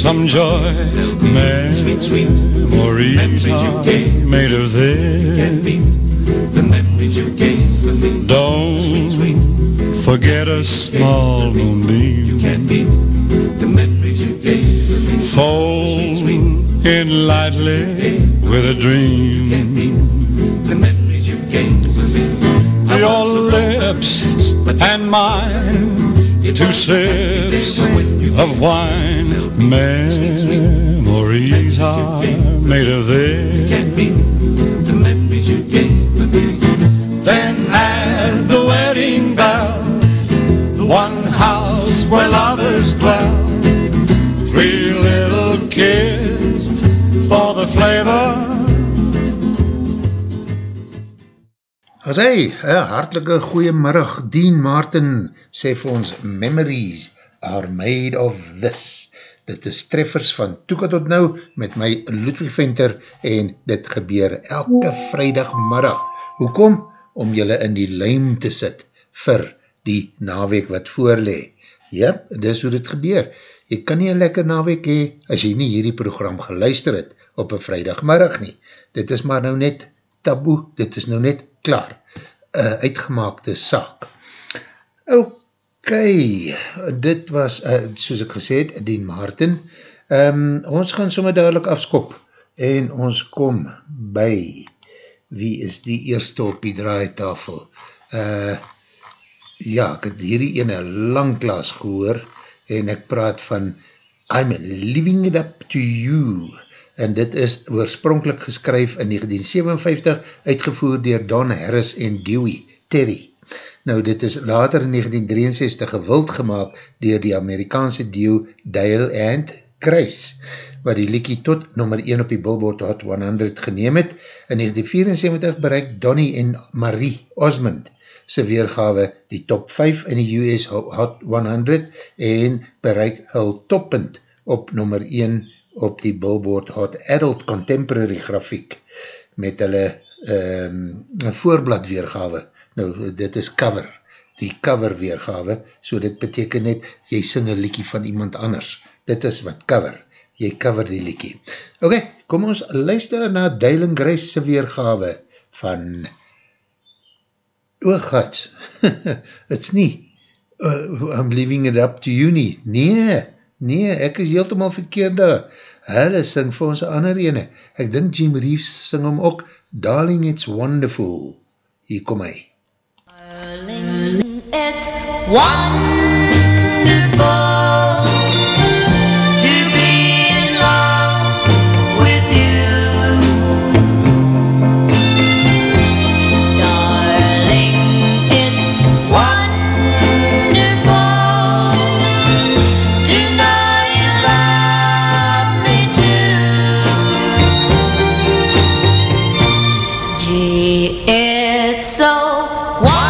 some joy, memories sweet, sweet memories you gave made of this. Can't beat the memories you gave me. Don't sweet, sweet forget a small moonbeam. You can't beat the memories you gave me. Fold sweet, sweet in lightly with a dream. You can't beat the memories you gave me. Your lips and mine, two sips of wine Memories are made of this. Can't beat the memories you gave me Then at the wedding bells One house where lovers dwell. Three little kids for the flavor. As hy, een hartelike goeiemiddag, Dean Martin sê vir ons, Memories are made of this dit is treffers van Toeka tot nou met my Ludwig Venter en dit gebeur elke vrijdagmiddag. Hoekom? Om julle in die lijm te sit vir die naweek wat voorlee. Ja, dis hoe dit gebeur. Jy kan nie een lekker naweek hee as jy nie hierdie program geluister het op een vrijdagmiddag nie. Dit is maar nou net taboe, dit is nou net klaar. Uitgemaakte saak. Ok, Ok, dit was, uh, soos ek gesê het, Dien Martin. Um, ons gaan somme duidelik afskop en ons kom by wie is die eerste op die draaitafel. Uh, ja, ek het hierdie ene lang klas gehoor en ek praat van I'm leaving it up to you en dit is oorspronkelijk geskryf in 1957 uitgevoer dier Don Harris en Dewey Terry. Nou, dit is later in 1963 gewild gemaakt dier die Amerikaanse duo Dale and Kruis, wat die liekie tot nummer 1 op die Billboard Hot 100 geneem het. In 1974 bereik Donnie en Marie Osmond sy weergawe die top 5 in die US Hot 100 en bereik hul toppunt op nummer 1 op die Billboard Hot Adult Contemporary grafiek met hulle um, voorblad weergawe nou dit is cover, die cover weergawe, so dit beteken net, jy sing een liekie van iemand anders, dit is wat cover, jy cover die liekie. Ok, kom ons luister na Dylan Grace weergawe van, oh god, it's nie, uh, I'm leaving it up to you nie, nee, nee, ek is heeltemaal verkeerde, hulle sing vir ons ander ene, ek dink Jim Reeves sing hom ook, Darling It's Wonderful, hier kom hy. Darling, it's wonderful to be in love with you. Darling, it's wonderful to know you love me too. Gee, it's so wonderful.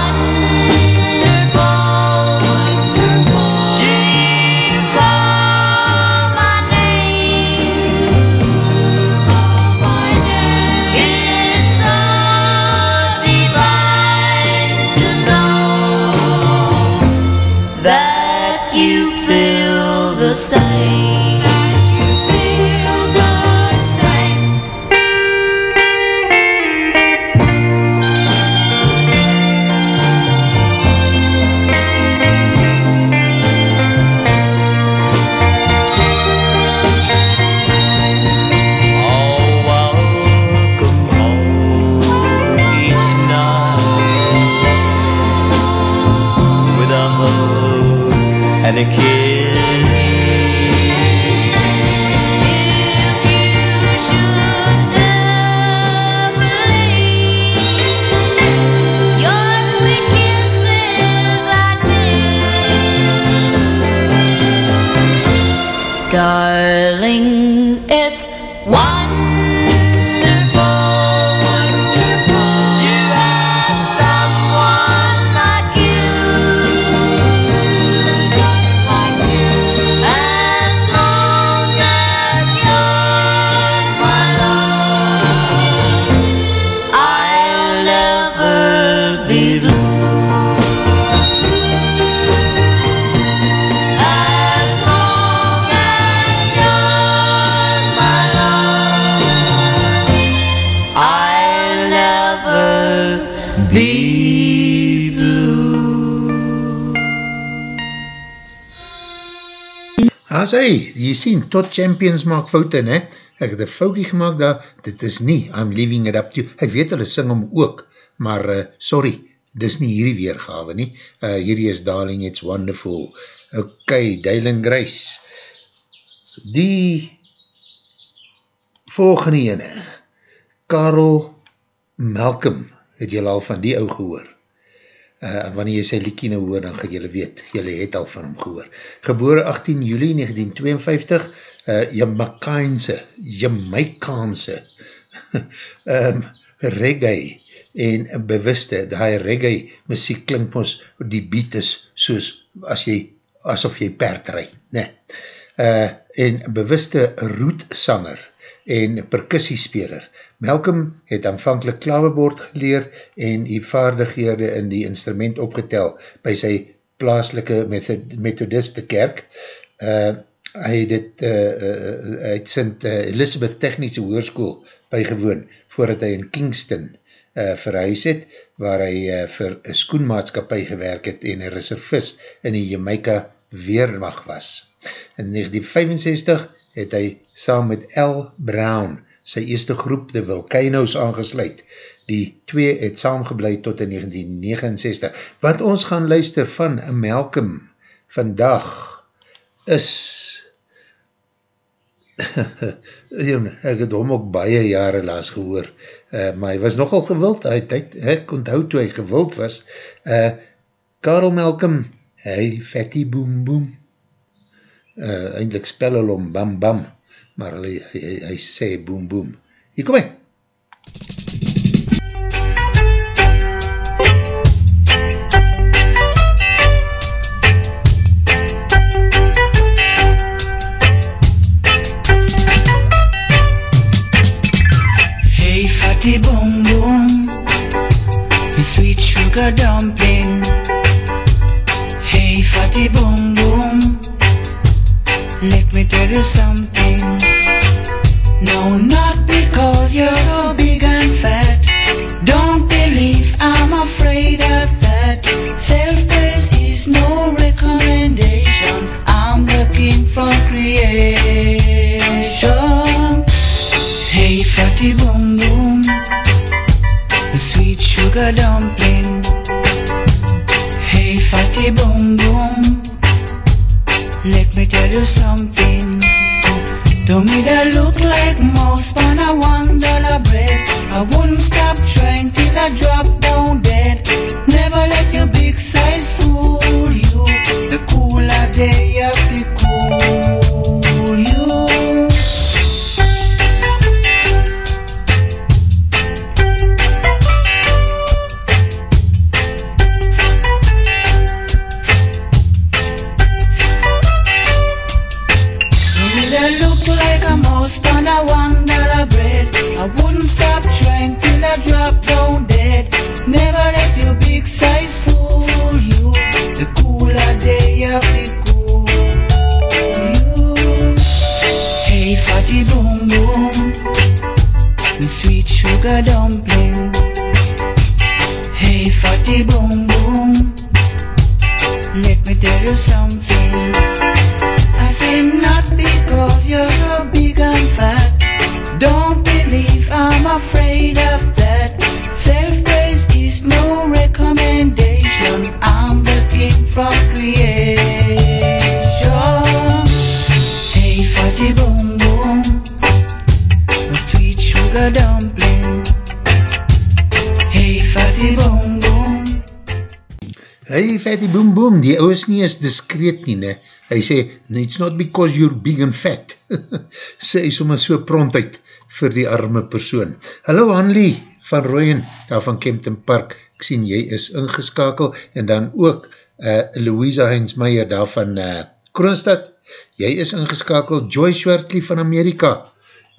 As hy, jy sien, tot champions maak foute, ne? Ek het een foutje gemaakt daar, dit is nie, I'm leaving it up to you. Ek weet hulle sing om ook, maar uh, sorry, dis nie hierdie weergave nie. Uh, hierdie is Darling, It's Wonderful. Ok, Dylan Grace. Die volgende ene, Karel Malcolm, het jy al van die ou gehoor? Uh, wanneer jy sy liekie nou hoor, dan gaan jylle weet, jylle het al van hom gehoor. Geboore 18 juli 1952, uh, Jamaicaanse, Jamaicaanse, um, reggae en bewuste, die reggae muziek klink ons, die beat is soos as jy, asof jy perd rijd, ne. Uh, en bewuste roetsanger, en percussiespeler. Malcolm het aanvankelijk klaverboord geleer en die vaardighede in die instrument opgetel by sy plaaslike methodiste kerk. Uh, hy het dit uh, uh, uit St. Elizabeth Technische Hoorskoel bygewoon voordat hy in Kingston uh, verhuis het, waar hy uh, vir skoenmaatskapie gewerk het en een reservist in die Jamaica Weermacht was. In 1965 het hy saam met L. Brown sy eerste groep The Volcanoes aangesluit. Die twee het saamgebleid tot in 1969. Wat ons gaan luister van Malcolm vandag is ek het hom ook baie jare laas gehoor, uh, maar hy was nogal gewild, hy, hy, ek onthoud toe hy gewild was, uh, Karel Malcolm, hy fatty boom boom, uh, eindelijk spel hulle om bam bam, maar hy, hy, hy, sê boom boom. Hier kom hy! Hey fatty boom boom, the sweet sugar dumpling. Discreet nie, ne? Hy sê, it's not because you're big and fat. sê hy sommer so prontuit vir die arme persoon. Hallo Hanlie van Rooien, daar van Kempton Park, ek sien jy is ingeskakel, en dan ook uh, Louisa Heinz Meyer daar van uh, Kroonstad, jy is ingeskakel, Joy Schwertley van Amerika,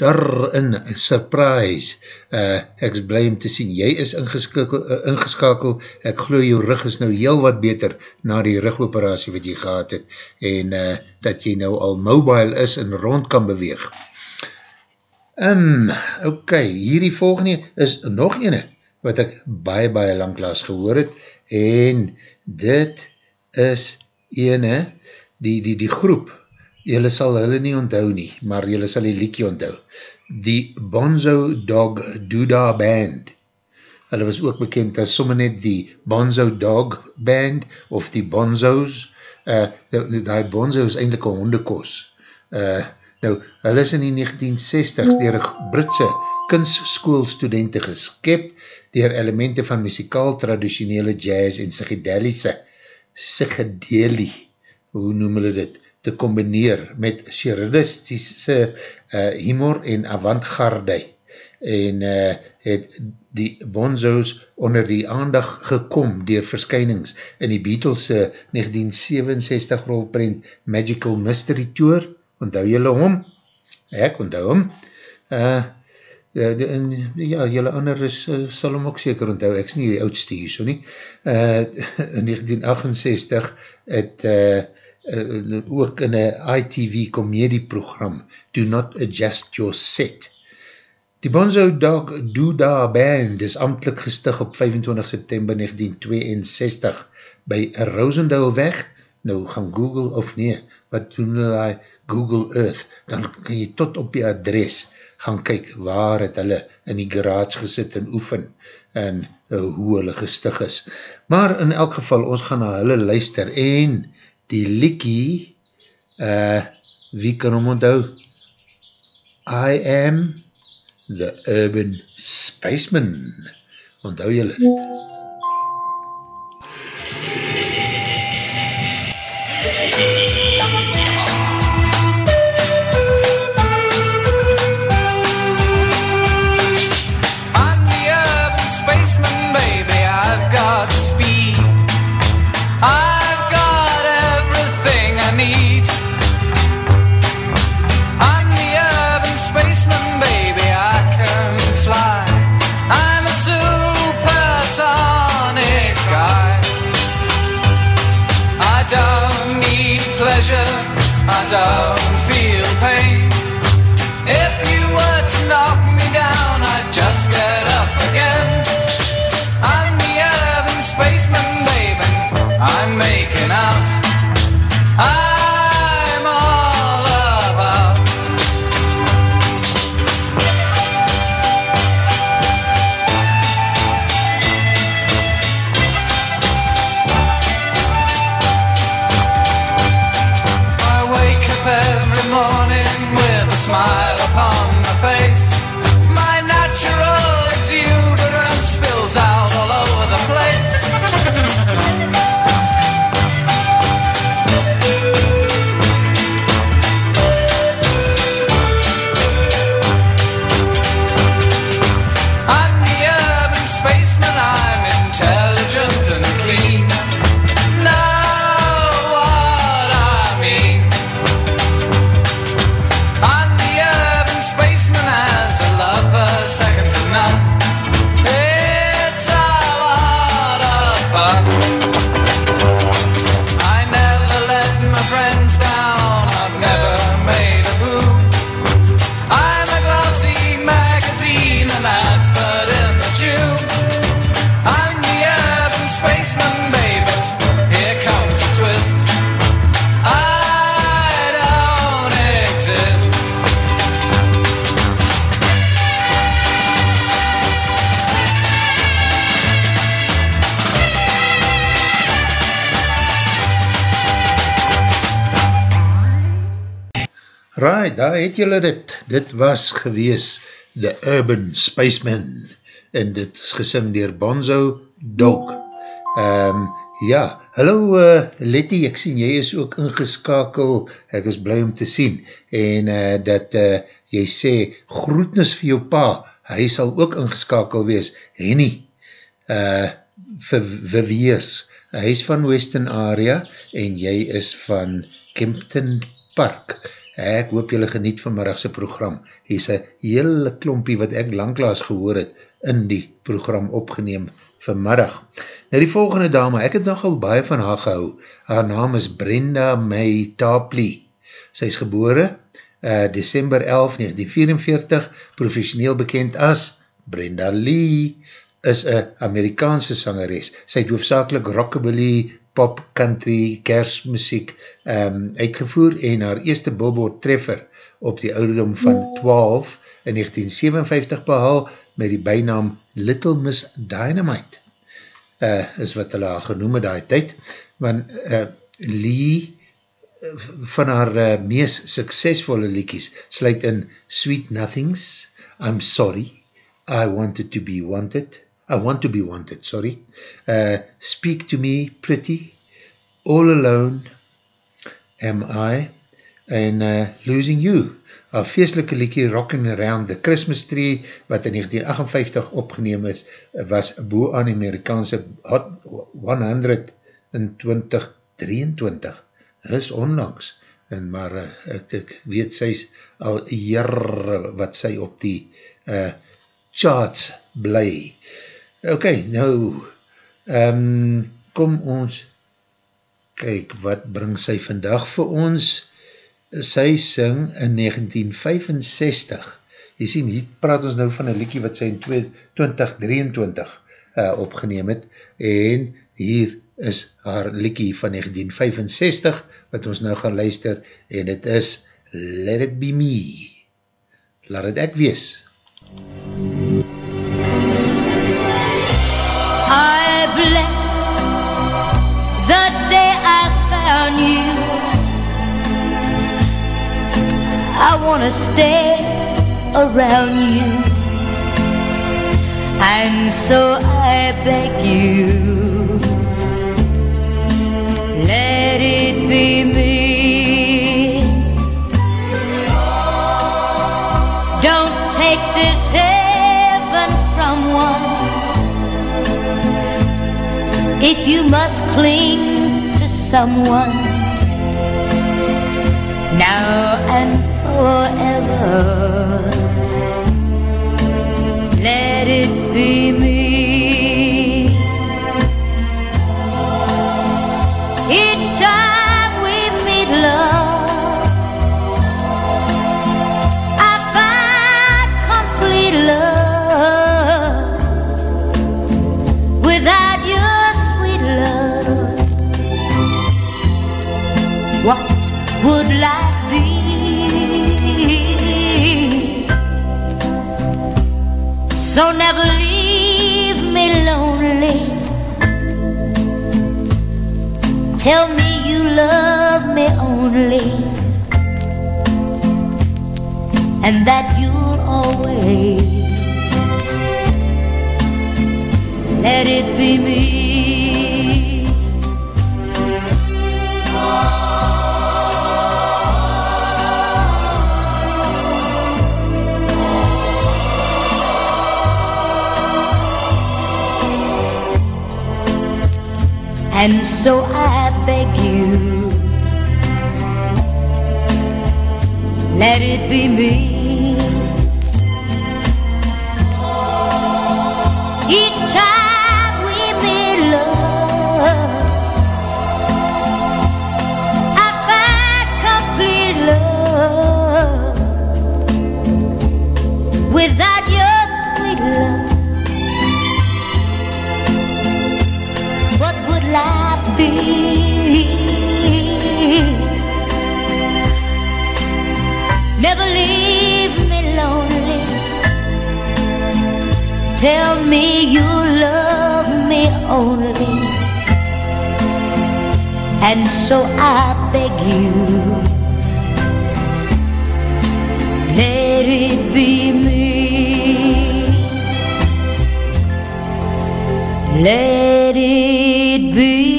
daar in surprise, uh, ek is blij om te sien, jy is ingeskakel, uh, ingeskakel, ek glo jou rug is nou heel wat beter na die rugoperatie wat jy gehad het, en uh, dat jy nou al mobile is en rond kan beweeg. Um, ok, hierdie volgende is nog ene, wat ek baie, baie lang laas gehoor het, en dit is ene, die, die, die groep, jylle sal hulle nie onthou nie, maar jylle sal die liekie onthou. Die Bonzo Dog Doodah Band. Hulle was ook bekend as somme net die Bonzo Dog Band, of die Bonzos. Uh, die, die Bonzo is eindelijk een hondekos. Uh, nou, hulle is in die 1960 dier Britse kunstskoolstudenten geskep, dier elemente van muzikaal traditionele jazz en psychedelische psychedelie, hoe noem hulle dit, te combineer met surrealistische uh, humor en avantgarde en uh, het die bonzo's onder die aandag gekom dier verskynings in die Beatles 1967 rolprint Magical Mystery Tour, onthou jylle hom? Ek onthou hom. Uh, en, ja, jylle ander is, uh, sal hom ook seker onthou, ek is nie die oudste hier so nie. Uh, in 1968 het uh, uh, ook in een ITV komedieprogram Do Not Adjust Your Set. Die Bonzo Dog Doodah Band is amtlik gestig op 25 september 1962 by Rosendale weg. Nou gaan Google of nee, wat doen hulle Google Earth, dan kan jy tot op die adres gaan kyk waar het hulle in die garage gesit en oefen en uh, hoe hulle gestig is. Maar in elk geval, ons gaan na hulle luister en die Likkie, uh, wie kan hom onthou? I am the urban spaceman. Onthou julle dit? I'm daar het julle dit. Dit was gewees The Urban Spaceman en dit is gesing dier Bonzo Dog. Um, ja, hallo uh, Letty, ek sien jy is ook ingeskakel, ek is blij om te sien en uh, dat uh, jy sê groetnis vir jou pa, hy sal ook ingeskakel wees, Henny, uh, vir Viviers, hy is van Western Area en jy is van Kempton Park. Ek hoop jylle geniet vanmiddagse program. Hier is een hele klompie wat ek langklaas gehoor het in die program opgeneem vanmiddag. Nou die volgende dame, ek het nogal baie van haar gehou. Haar naam is Brenda May Tapley. Sy is gebore uh, December 11, 1944, professioneel bekend as Brenda Lee, is een Amerikaanse sangeres. Sy het hoofdzakelik rockabilly, pop, country, kersmusiek um, uitgevoer en haar eerste billboard treffer op die ouderdom van 12 in 1957 behaal met die bijnaam Little Miss Dynamite. Uh, is wat hulle haar genoem het die tyd want uh, Lee van haar uh, mees suksesvolle liekies sluit in Sweet Nothings, I'm Sorry, I Wanted to Be Wanted, I Want to Be Wanted, sorry, uh, Speak to Me Pretty, All Alone, Am I, en uh, Losing You, haar feestelike liekie Rocking Around the Christmas Tree, wat in 1958 opgeneem is, was boe aan die Amerikaanse Hot 100 in 2023 is onlangs, en maar uh, ek, ek weet sy al jare wat sy op die uh, charts bly. Ok, nou, um, kom ons, kyk wat bring sy vandag vir ons, sy sing in 1965, jy sien, hier praat ons nou van een liekie wat sy in 2023 uh, opgeneem het, en hier is haar liekie van 1965, wat ons nou gaan luister, en het is Let It Be Me. Laat het ek wees. I I wanna stay around you. And so I beg you let it be me. Don't take this heaven from one. If you must cling to someone now and forever, let it be me. Each time we meet love, I find complete love. Without your sweet love, what would life be? So never leave me lonely. Tell me you love me only And that you'll always Let it be me And so I beg you, let it be me. Me you love me only. And so I beg you, let it be me. Let it be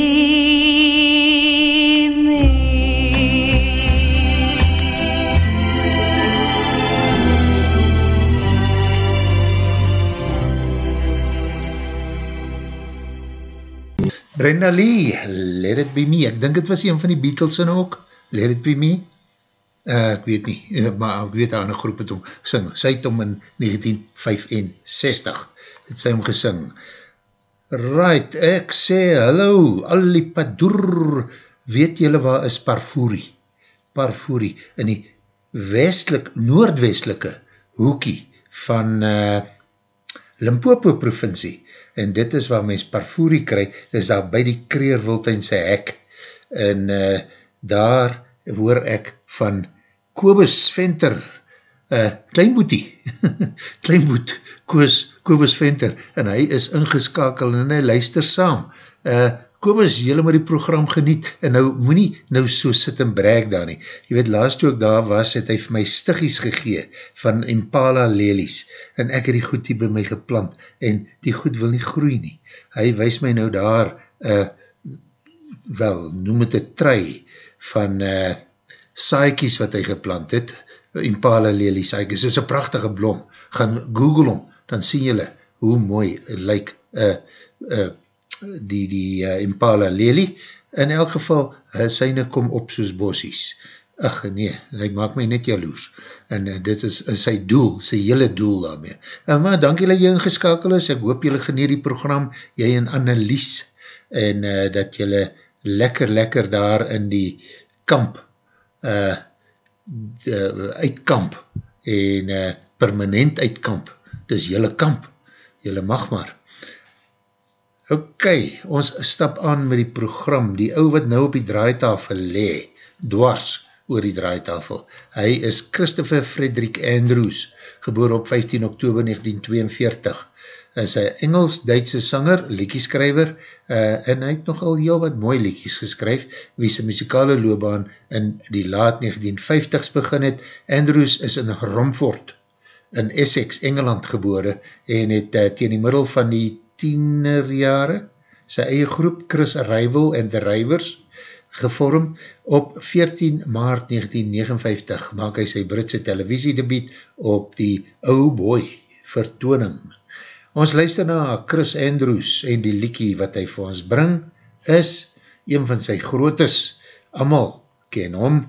Brenda Lee, Let It Be Me, ek dink het was een van die Beatles in ook, Let It Be Me, uh, ek weet nie, uh, maar ek weet haar in een groep het om sing, sy het om in 1965, het sy om gesing, right, ek sê, hallo, Alipadoor, weet jylle waar is Parfuri, Parfuri, in die westelik, noordwestelike hoekie van uh, Limpopo provincie, en dit is waar mens parvoerie kry, is daar by die Kreerwiltuinse hek, en uh, daar hoor ek van Kobus Venter, uh, Kleinboetie, Kleinboet, Koos, Kobus Venter, en hy is ingeskakel en hy luister saam. Uh, Kobus, jylle maar die program geniet, en nou moet nie nou so sit en brek daar nie. Je weet, laatst toe ek daar was, het hy vir my stiggies gegee van Impala lelies, en ek het die goed die by my geplant, en die goed wil nie groei nie. Hy wees my nou daar, uh, wel, noem het een trui, van uh, saaikies wat hy geplant het, Impala lelie saaikies, is een prachtige blom, gaan google om, dan sien jylle hoe mooi het lyk, uh, uh, die, die uh, Impala lelie, in elk geval, uh, syne kom op soos bossies, ach nee, hy maak my net jaloers, en uh, dit is uh, sy doel, sy hele doel daarmee. Uh, maar dank jylle jy ingeskakel is, ek hoop jylle geneer die program, jy en Annelies, en uh, dat jylle lekker, lekker daar in die kamp, uh, de, uitkamp, en uh, permanent uitkamp, dis jylle kamp, jylle mag maar, Ok, ons stap aan met die program, die ou wat nou op die draaitafel le, dwars oor die draaitafel. Hy is Christopher Frederick Andrews, geboor op 15 oktober 1942. Hy is een Engels-Duitse sanger, liekieskrijver, uh, en hy het nogal heel wat mooi liekies geskryf, wie sy muzikale loopbaan in die laat 1950s begin het. Andrews is in Romford, in Essex, Engeland gebore, en het uh, teen die middel van die tienerjare, sy eie groep Chris Rival and the Rivers gevorm op 14 maart 1959 maak hy sy Britse televisiedebiet op die Oh Boy vertooning. Ons luister na Chris Andrews en die liekie wat hy vir ons bring is een van sy grootes. Amal ken hom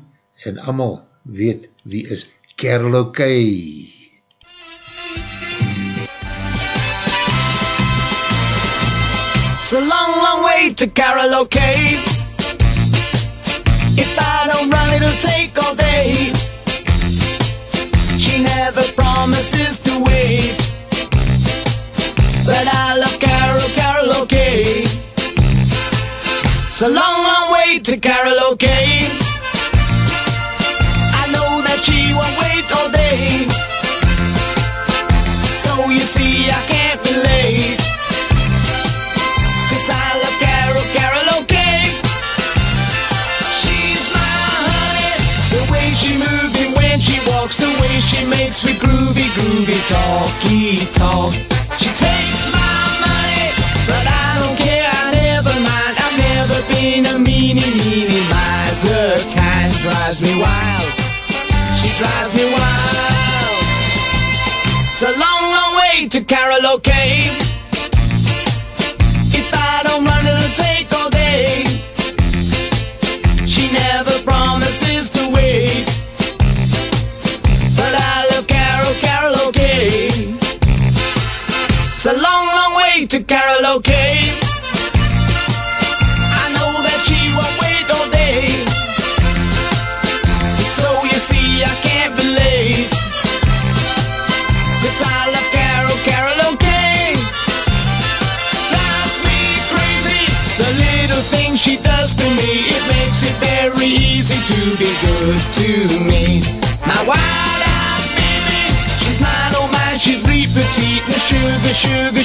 en amal weet wie is Carol O'Kay. It's a long, long way to karaoke. If I don't run, it'll take all day. She never promises to wait. But I love Carol, karaoke. It's a long, long way to karaoke. To karaoke.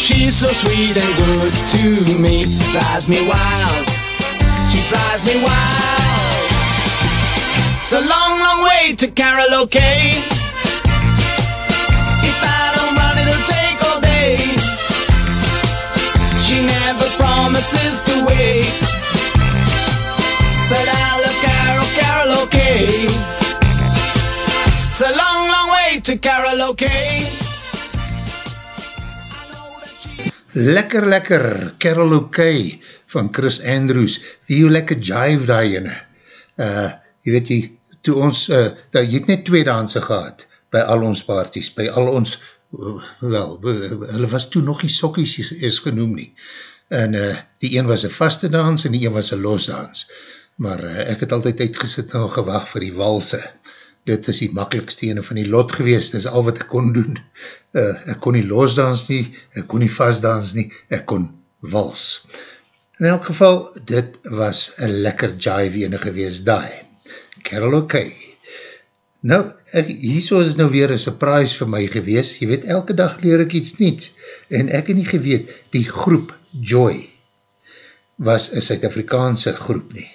She's so sweet and good to me. Drives me wild, she drives me wild. It's a long, long way to karaoke. If I don't run, it'll take all day. She never promises to wait. But I love Carol, Carol, okay. It's a long, long way to karaoke. Lekker, lekker, Carol O'Kay van Chris Andrews, wie jou lekker jive daar jyne. Uh, jy weet jy, toe ons, uh, dat jy het net twee danse gehad, by al ons parties, by al ons, uh, wel, uh, hulle was toe nog nie sokkies is genoem nie. En uh, die een was een vaste dans en die een was een losdans. Maar uh, ek het altyd uitgesit en gewacht vir die walse, dit is die makkelijkste ene van die lot geweest, dit is al wat ek kon doen. Uh, ek kon nie losdans nie, ek kon nie vastdans nie, ek kon wals. In elk geval, dit was een lekker jive ene geweest, die. Carol O'Kay. Nou, ek, hierso is nou weer een surprise vir my geweest, jy weet, elke dag leer ek iets niets, en ek het nie geweet, die groep Joy was een Suid-Afrikaanse groep nie.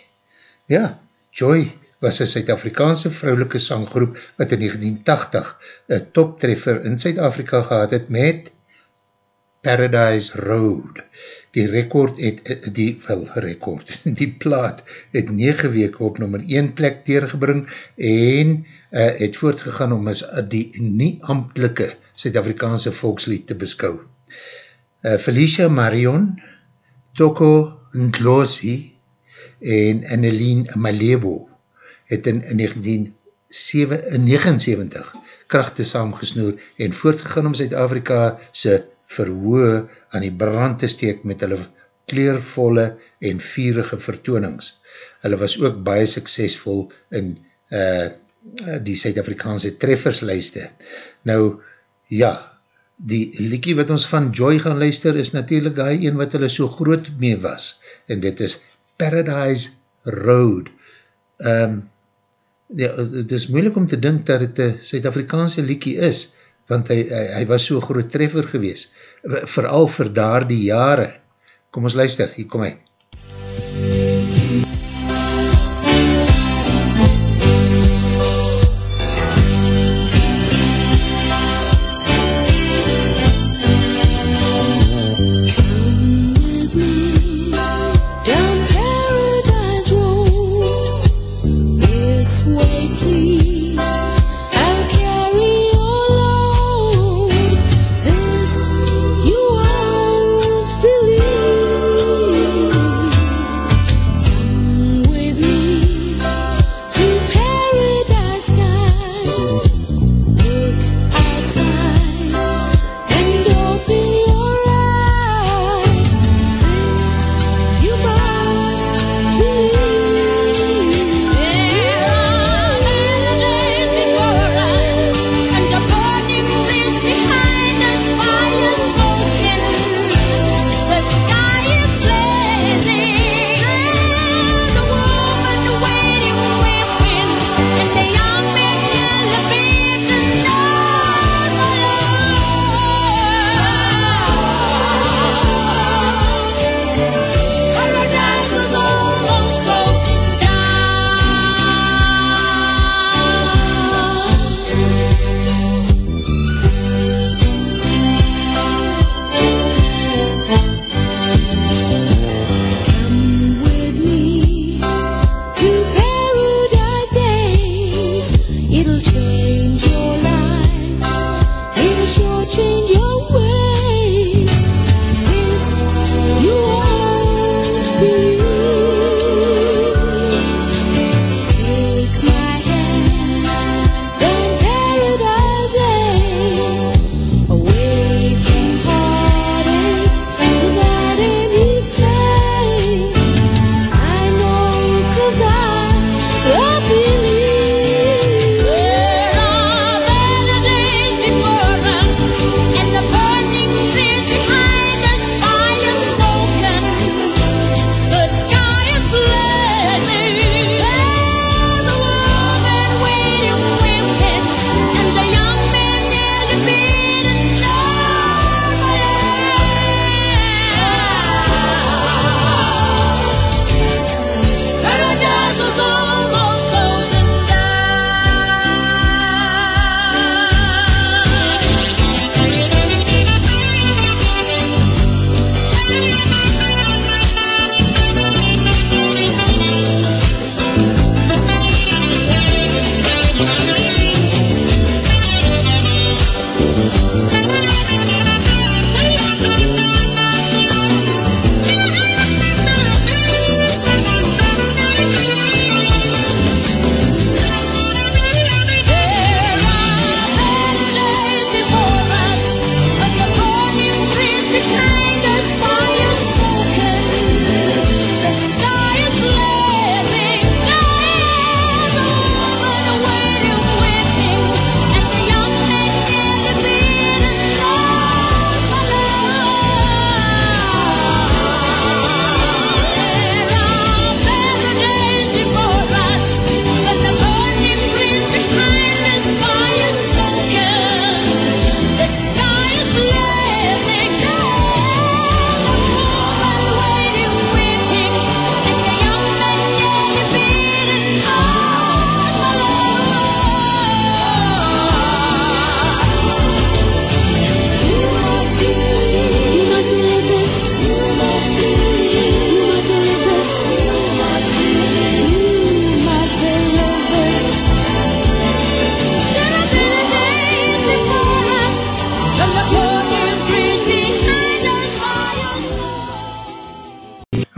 Ja, Joy was een Suid-Afrikaanse vrouwelike sanggroep wat in 1980 een toptreffer in Suid-Afrika gehad het met Paradise Road. Die record het, die, wel record, die plaat het 9 weke op nummer 1 plek teergebring en uh, het voortgegaan om as die nie amtelike Suid-Afrikaanse volkslied te beskou. Uh, Felicia Marion, Toko Ndlozi en Annelien Malebo het in 1979 krachte saamgesnoer en voortgegaan om Zuid-Afrika se verhoe aan die brand te steek met hulle kleervolle en vierige vertoonings. Hulle was ook baie suksesvol in uh, die Zuid-Afrikaanse trefferslijste. Nou, ja, die liekie wat ons van Joy gaan luister is natuurlijk die een wat hulle so groot mee was en dit is Paradise Road. Um, ja, het is moeilik om te dink dat het een Suid-Afrikaanse liekie is, want hy, hy, hy was so groot treffer gewees, vooral vir daar die jare. Kom ons luister, hier kom hy.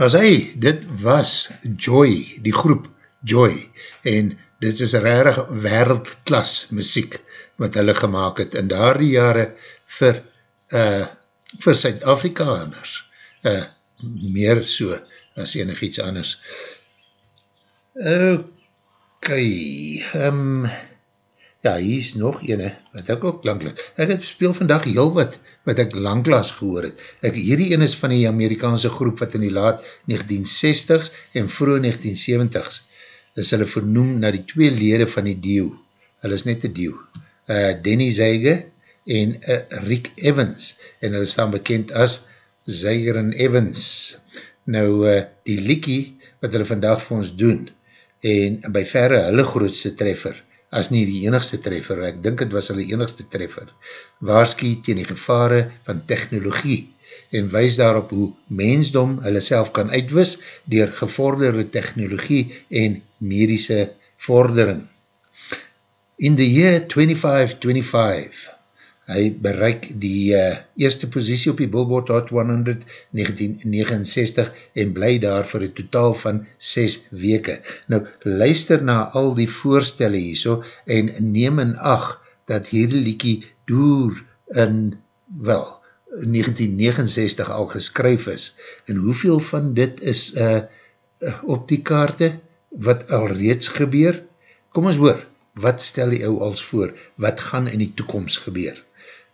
As hy, dit was Joy, die groep Joy, en dit is rarig wereldklas muziek wat hulle gemaakt het in daar die jare vir uh, vir Suid-Afrikaners uh, meer so as enig iets anders. Ok, um, ja, hier is nog ene, wat ek ook langlik, ek het speel vandag heel wat, wat ek langklaas gehoor het. Ek, hierdie ene is van die Amerikaanse groep wat in die laat 1960s en vroeg 1970s, is hulle vernoem na die twee lede van die Dio, hulle is net die Dio, uh, Denny Zeige en uh, Rick Evans, en hulle staan bekend as Zeiger en Evans. Nou, uh, die liekie wat hulle vandag vir ons doen, en by verre hulle grootste treffer, as nie die enigste treffer, ek dink het was hulle enigste treffer, waarskie teen die gevare van technologie en wees daarop hoe mensdom hulle self kan uitwis dier gevorderde technologie en medische vordering. In the year 2525 hy bereik die uh, eerste positie op die Billboard Hot 100 1969 en bly daar vir een totaal van 6 weke. Nou, luister na al die voorstelle hier so en neem in acht dat hierdie liekie door in, wel, 1969 al geskryf is. En hoeveel van dit is uh, op die kaarte wat al reeds gebeur? Kom ons hoor, wat stel jy ou als voor? Wat gaan in die toekomst gebeur?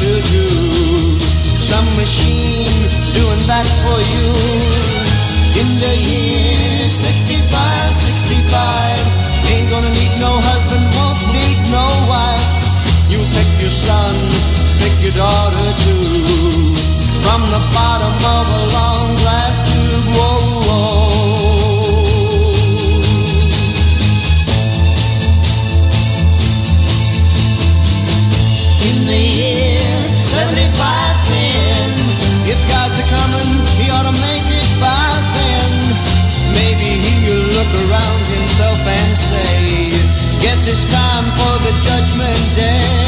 to do Some machine doing that for you. In the year 65, 65 Ain't gonna need no husband, won't need no wife. You pick your son, pick your daughter too. From the bottom of a long glass tube whoa, whoa. It's time for the judgment day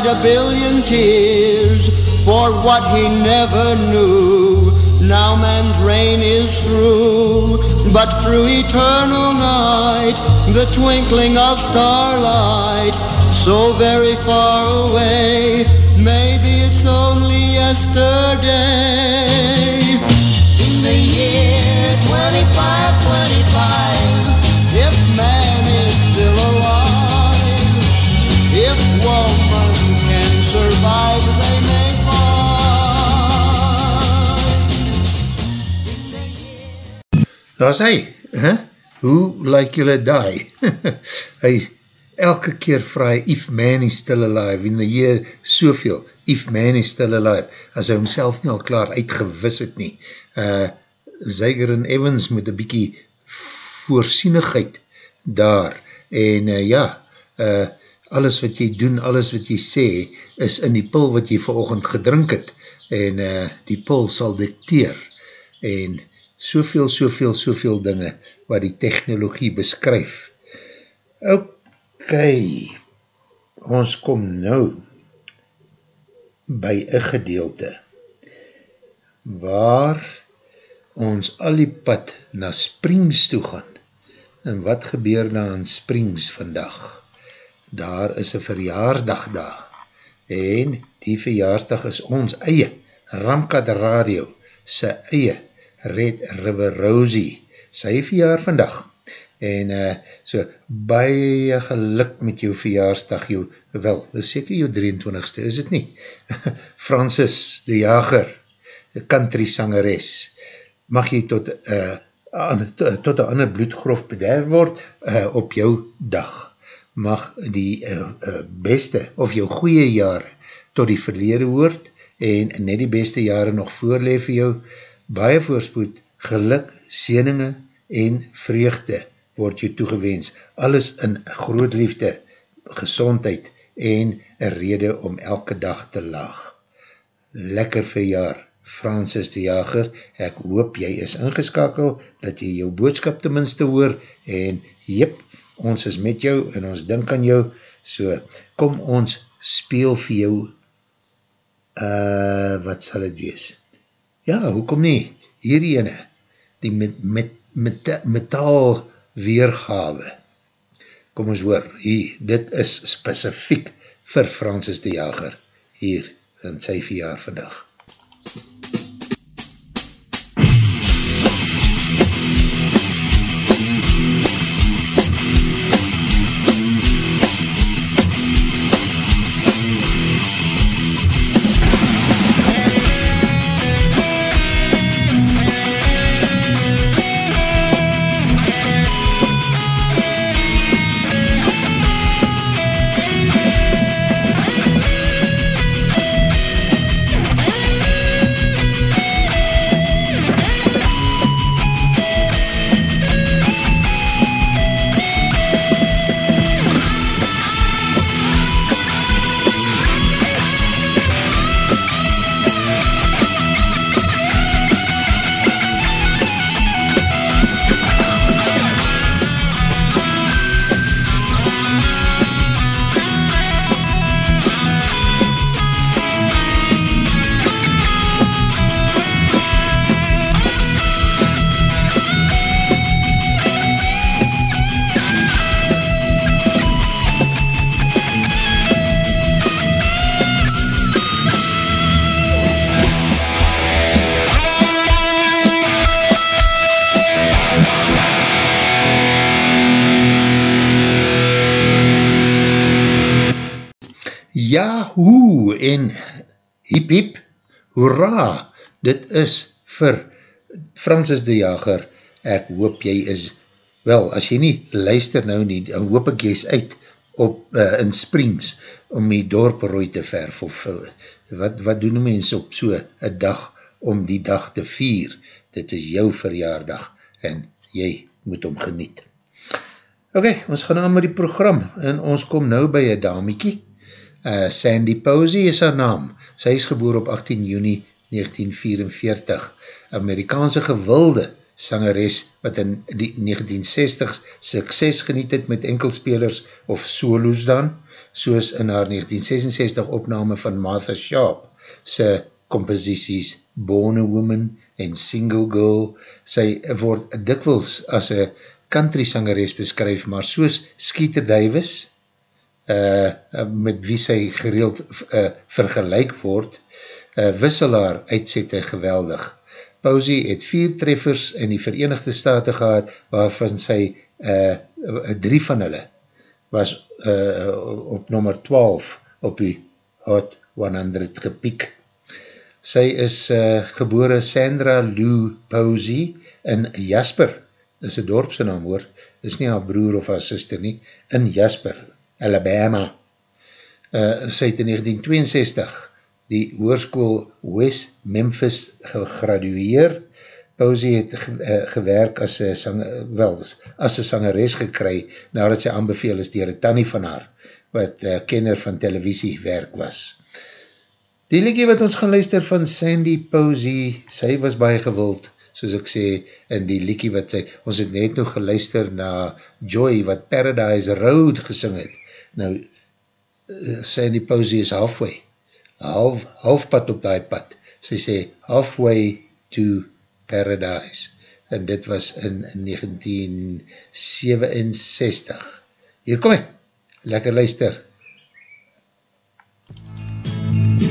cried a billion tears For what he never knew. Now man's reign is through But through eternal night The twinkling of starlight So very far away Maybe it's only yesterday. In the year 25, 25 If man is still alive If woman Daar is hy, huh? hoe like julle die? hy, elke keer vraag if man is still alive, en die heer soveel, if man is still alive, as hy homself nie al klaar uitgewis het nie. Uh, Zyger en Evans met een bykie voorsienigheid daar, en uh, ja, uh, alles wat jy doen, alles wat jy sê, is in die pil wat jy verochend gedrink het, en uh, die pil sal dikteer, en soveel, soveel, soveel dinge wat die technologie beskryf. Ok, ons kom nou by een gedeelte waar ons al die pad na Springs toe gaan. En wat gebeur na in Springs vandag? Daar is een verjaarsdag daar. En die verjaarsdag is ons eie Ramkat Radio, sy eie Red River Rosie, sy verjaar vandag. En uh, so, baie geluk met jou verjaarsdag, jou, wel, dit is seker jou 23ste, is het nie? Francis de Jager, country sangeres, mag jy tot, uh, an, tot een ander bloedgrof bederf word uh, op jou dag. Mag die uh, uh, beste of jou goeie jare tot die verlede woord en net die beste jare nog voorleef vir jou, baie voorspoed, geluk, seninge en vreugde word jou toegewens. Alles in groot liefde, gezondheid en een rede om elke dag te laag. Lekker verjaar, Francis de Jager, ek hoop jy is ingeskakel, dat jy jou boodskap tenminste hoor, en jyp, ons is met jou, en ons dink aan jou, so kom ons speel vir jou, uh, wat sal het wees? Ja, hoekom nie? Hierdie ene, die met, met, met, metaal weergawe. Kom ons hoor, hier, dit is specifiek vir Francis de Jager, hier, in sy verjaar vandag. Dit is vir Francis de Jager, ek hoop jy is, wel, as jy nie luister nou nie, dan hoop ek jy is uit op, uh, in Springs, om die dorp rooi te verf, of uh, wat, wat doen mens op so een dag, om die dag te vier, dit is jou verjaardag, en jy moet om geniet. Ok, ons gaan aan met die program, en ons kom nou by een damiekie, Uh, Sandy Posey is haar naam. Sy is geboor op 18 juni 1944. Amerikaanse gewilde sangeres wat in die 1960s sukses geniet het met enkelspelers of solos dan, soos in haar 1966 opname van Martha Sharp, sy composities Born a Woman en Single Girl. Sy word dikwels as een country sangeres beskryf, maar soos Skeeter Davis, uh, met wie sy gereeld uh, vergelijk word, uh, wisselaar uitsette geweldig. Pausie het vier treffers in die Verenigde Staten gehad, waarvan sy uh, drie van hulle was uh, op nummer 12 op die Hot 100 gepiek. Sy is uh, gebore Sandra Lou Pausie in Jasper, dis een dorpse naam hoor, dis nie haar broer of haar sister nie, in Jasper, Alabama. Uh, sy het in 1962 die hoerskoel West Memphis gegradueer. Posey het ge, uh, gewerk as een sang, wel, as een sangeres gekry nadat sy aanbeveel is dier een tannie van haar, wat uh, kenner van televisie werk was. Die liekie wat ons gaan luister van Sandy Posey, sy was baie gewild, soos ek sê, in die liekie wat sy, ons het net nog geluister na Joy, wat Paradise Road gesing het. Nou, uh, Sandy Posey is halfway, half, halfpad op die pad. Sy sê, halfway to paradise. En dit was in 1967. Hier kom ek, lekker luister. as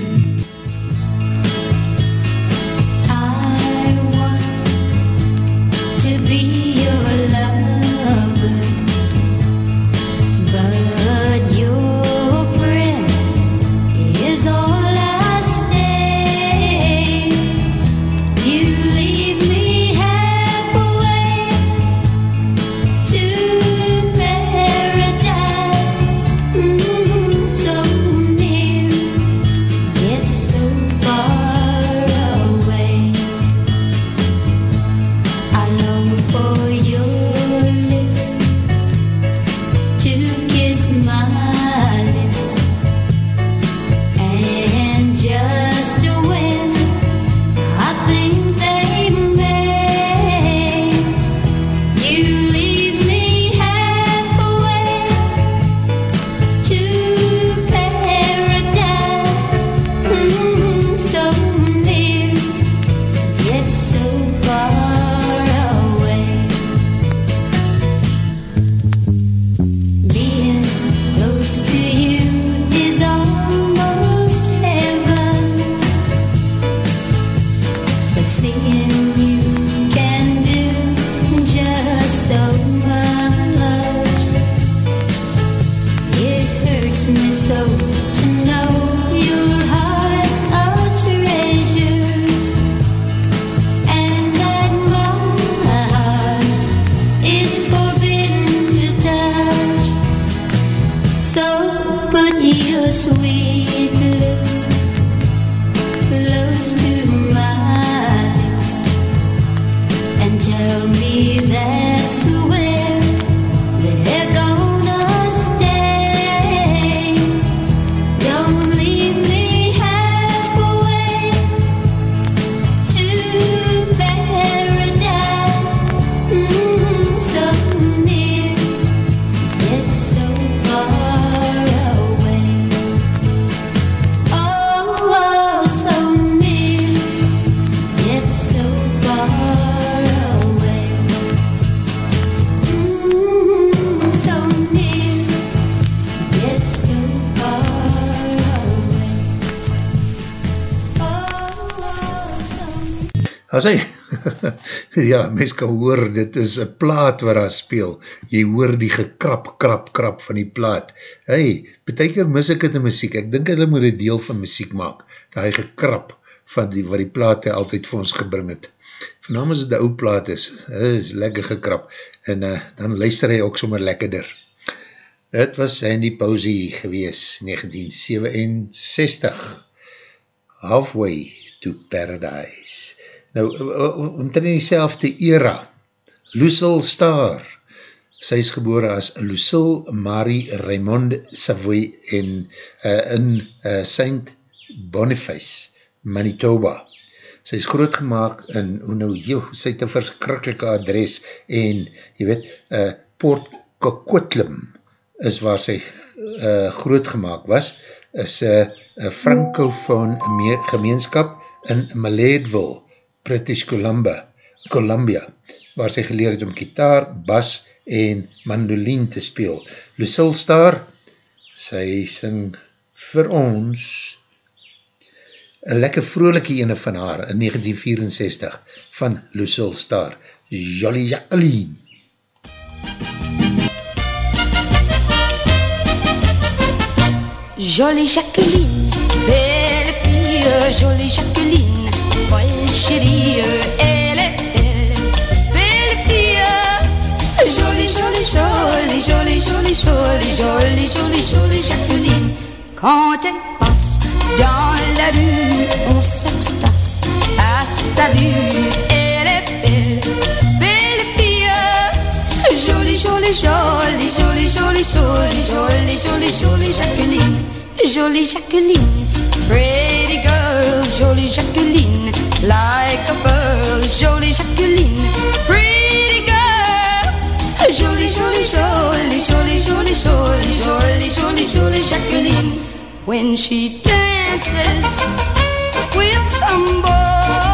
ja, mens kan hoor, dit is een plaat waar hy speel, jy hoor die gekrap, krap, krap van die plaat, hey, beteker mis ek het in muziek, ek dink hulle moet een deel van muziek maak, dat hy gekrap van die, wat die plaat hy altyd vir ons gebring het, vanam as het die ou plaat is, hy is lekker gekrap, en uh, dan luister hy ook sommer lekkerder, het was Sandy Posey gewees, 1967, Halfway to Paradise, Nou, omtrent die selfde era, Lucille Starr, sy is gebore as Lucille Marie Raymond Savoy in, uh, in uh, Saint Boniface, Manitoba. Sy is grootgemaak in, hoe nou, joh, sy het een verskrikkelike adres en, jy weet, uh, Port Coquitlam is waar sy uh, grootgemaak was, is een uh, francofoon gemeenskap in Maledville, British Columbia, Columbia waar sy geleer het om gitaar, bas en mandolin te speel. Lucille Star, sy sing vir ons een lekker vrolike ene van haar in 1964 van Lucille Star, Jolly Jacqueline. Jolie Jacqueline, belle fille, jolie Jacqueline chérie, elle est belle, belle fille, jolie, jolie, jolie, jolie, jolie, jolie, jolie, jolie, jolie Jacqueline. Quand elle passe dans la rue, on s'extase à sa vue. Elle est belle, belle fille. Jolie, jolie, jolie, jolie, jolie, jolie, jolie, jolie, jolie Jacqueline. Jolie Jacqueline. Pretty girl, jolie Jacqueline. Like a pearl, jolie Jacqueline. Pretty girl. Jolie, jolie, jolie, jolie, jolie, jolie, jolie, jolie, jolie Jacqueline. When she dances with some boy,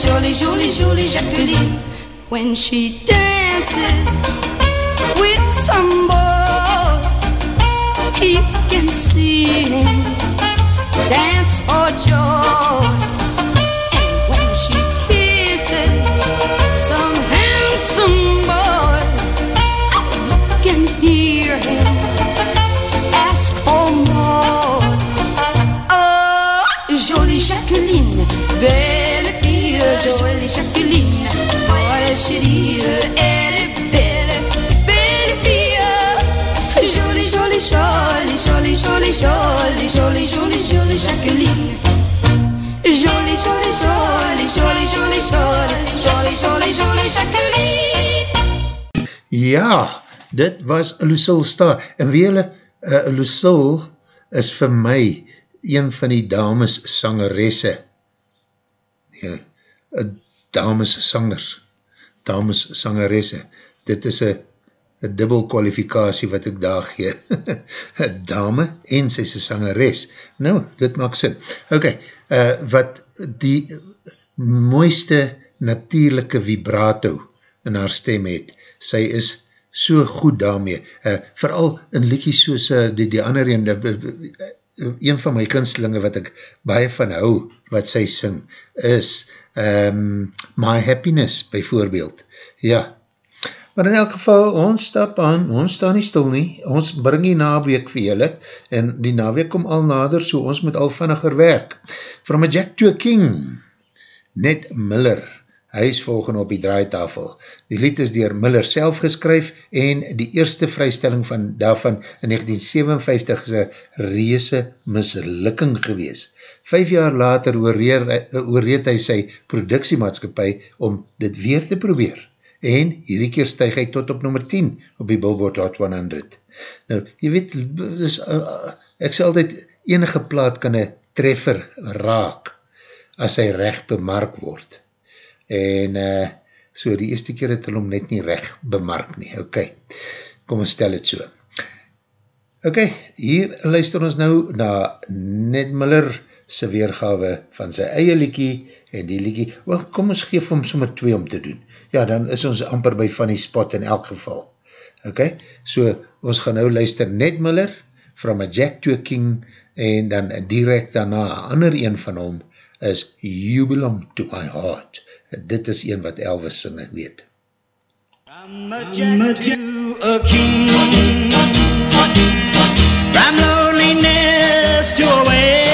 jolie, jolie, jolie, jolie Jacqueline. When she dances with some boy, he can see him dance for joy. Jolie, jolie, jolie, jolie, jolie, Jacqueline. Jolie, jolie, jolie, jolie, jolie, jolie, jolie, jolie, Jacqueline. Ja, dit was Lucille Star. En wie hulle, uh, Lucille is vir my een van die dames sangeresse. Ja, uh, dames sangers. Dames sangeresse. Dit is een een dubbel kwalifikatie wat ek daar gee. Dame en sy is sangeres. Nou, dit maak sin. Ok, uh, wat die mooiste natuurlijke vibrato in haar stem het, sy is so goed daarmee. Uh, vooral in liedjes soos uh, die, die ander een, uh, een van my kunstelinge wat ek baie van hou, wat sy sing, is um, My Happiness, bijvoorbeeld. Ja, maar in elk geval, ons stap aan, ons staan nie stil nie, ons bring die naweek vir julle, en die naweek kom al nader, so ons moet al vanniger werk. From a Jack to a King, Ned Miller, hy is volgende op die draaitafel. Die lied is dier Miller self geskryf, en die eerste vrystelling van daarvan in 1957 is een reese mislukking gewees. Vijf jaar later oorreed hy sy productiemaatskapie om dit weer te probeer en hierdie keer stuig hy tot op nummer 10 op die Billboard Hot 100. Nou, jy weet, dus, uh, ek sê altyd, enige plaat kan een treffer raak as hy recht bemark word. En uh, so, die eerste keer het hy hom net nie recht bemark nie. Ok, kom ons stel het so. Ok, hier luister ons nou na Ned Miller sy weergawe van sy eie liekie en die liekie, kom ons geef hom sommer twee om te doen ja, dan is ons amper by van die spot in elk geval. Ok, so ons gaan nou luister Ned Miller, From a Jack to a King, en dan direct daarna, ander een van hom, is You Belong to My Heart. Dit is een wat Elvis sing, ek weet. From a Jack to a King From loneliness to a wedding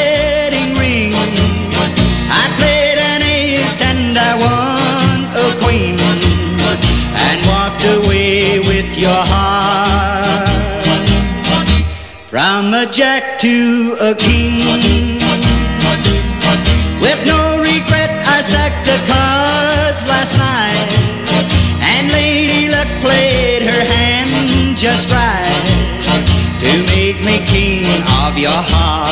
Jack to a king. With no regret, I stacked the cards last night. And Lady Luck played her hand just right to make me king of your heart.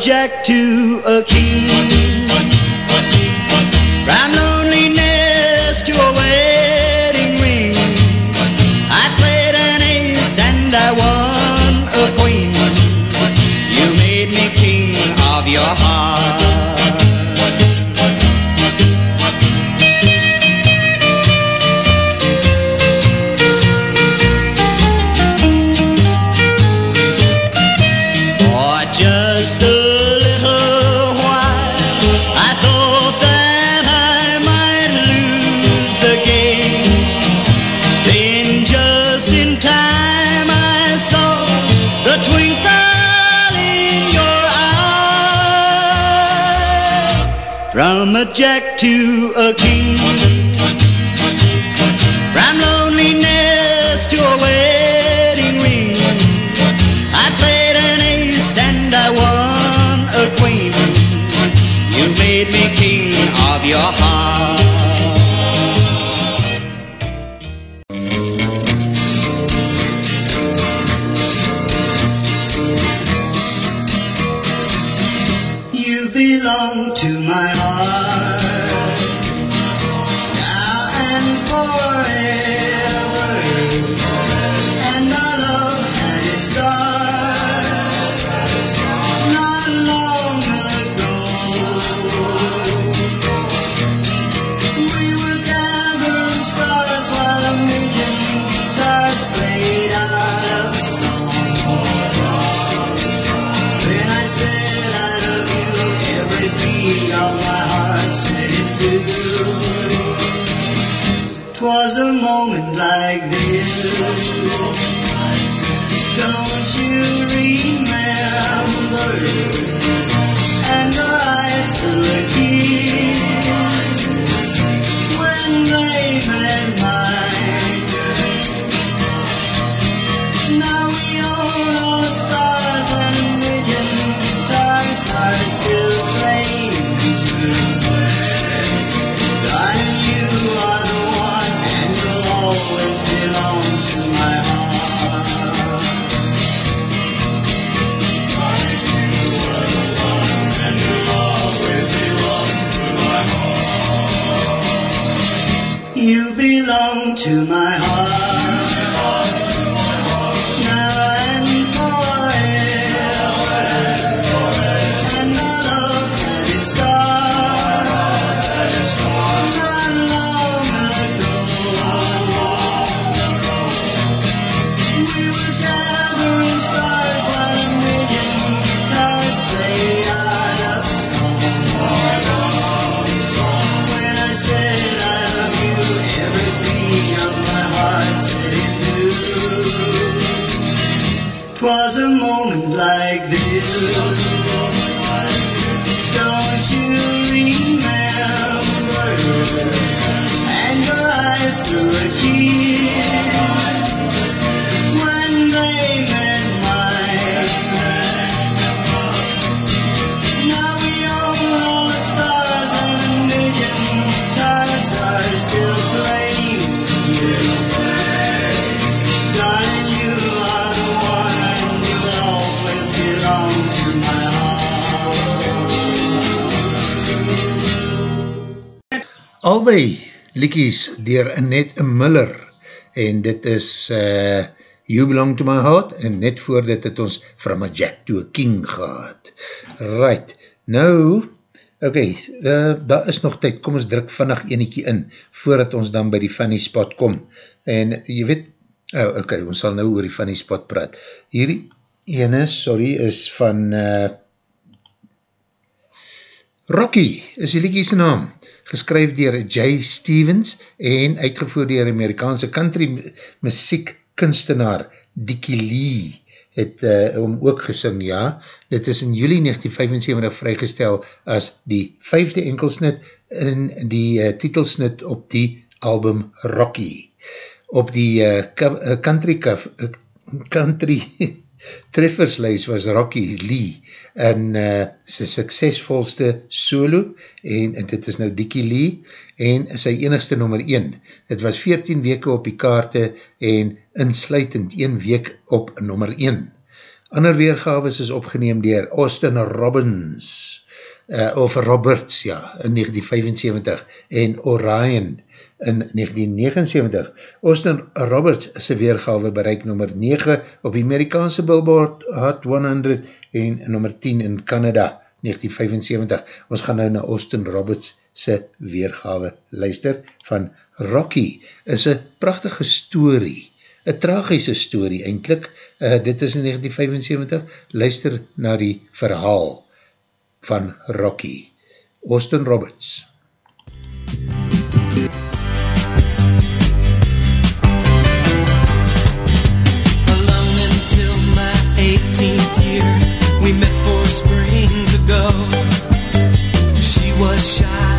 subject to a key. From a jack to a king. Twas a moment like this. Albei liekies dier Annette Miller en dit is uh, You Belong to My Heart en net voor dit het ons From a Jack to a King gehad. Right, nou, ok, uh, daar is nog tyd, kom ons druk vannig eniekie in, voordat ons dan by die funny spot kom. En jy weet, oh, ok, ons sal nou oor die funny spot praat. Hierdie ene, sorry, is van uh, Rocky, is die liekie sy naam geskryf dier Jay Stevens en uitgevoer dier Amerikaanse country muziek kunstenaar Dickie Lee het uh, om ook gesing, ja. Dit is in juli 1975 vrygestel as die vijfde enkelsnit in die uh, titelsnit op die album Rocky. Op die uh, country, uh, country trefferslijst was Rocky Lee in uh, sy suksesvolste solo en, en dit is nou Dickie Lee en sy enigste nummer 1. Het was 14 weke op die kaarte en insluitend 1 week op nummer 1. Ander weergaves is opgeneem dier Austin Robbins uh, of Roberts ja, in 1975 en Orion in 1979. Austin Roberts sy weergave bereik nummer 9 op die Amerikaanse Billboard Hot 100 en nummer 10 in Canada 1975. Ons gaan nou na Austin Roberts sy weergave luister van Rocky is een prachtige story een tragische story eindelijk, uh, dit is in 1975, luister na die verhaal van Rocky. Austin Roberts. alone was shy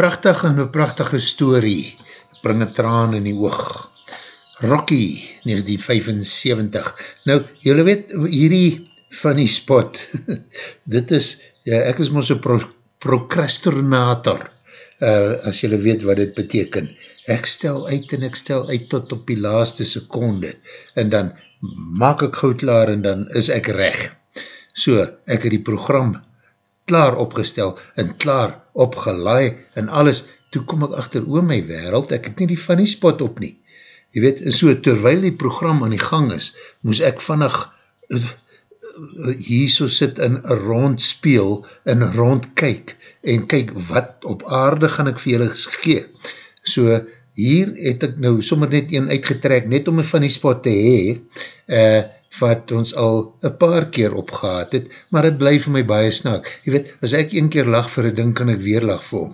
prachtig en een prachtige story, bring een traan in die oog. Rocky, 1975. Nou, jylle weet, hierdie funny spot, dit is, ja, ek is ons een pro procrastinator, uh, as jylle weet wat dit beteken. Ek stel uit en ek stel uit tot op die laaste seconde, en dan maak ek gauw klaar en dan is ek reg. So, ek het die program klaar opgestel en klaar opgelaai en alles, toe kom ek achter oor my wereld, ek het nie die funny spot op nie. Je weet, en so terwijl die program aan die gang is, moes ek vannig uh, hier so sit en rond speel en rond kyk en kyk wat op aarde gaan ek vir julle gee. So hier het ek nou sommer net een uitgetrek, net om een die spot te hee, uh, wat ons al een paar keer opgehaad het, maar het bly vir my baie snaak. Je weet, as ek een keer lach vir een ding, kan ek weer lach vir hom.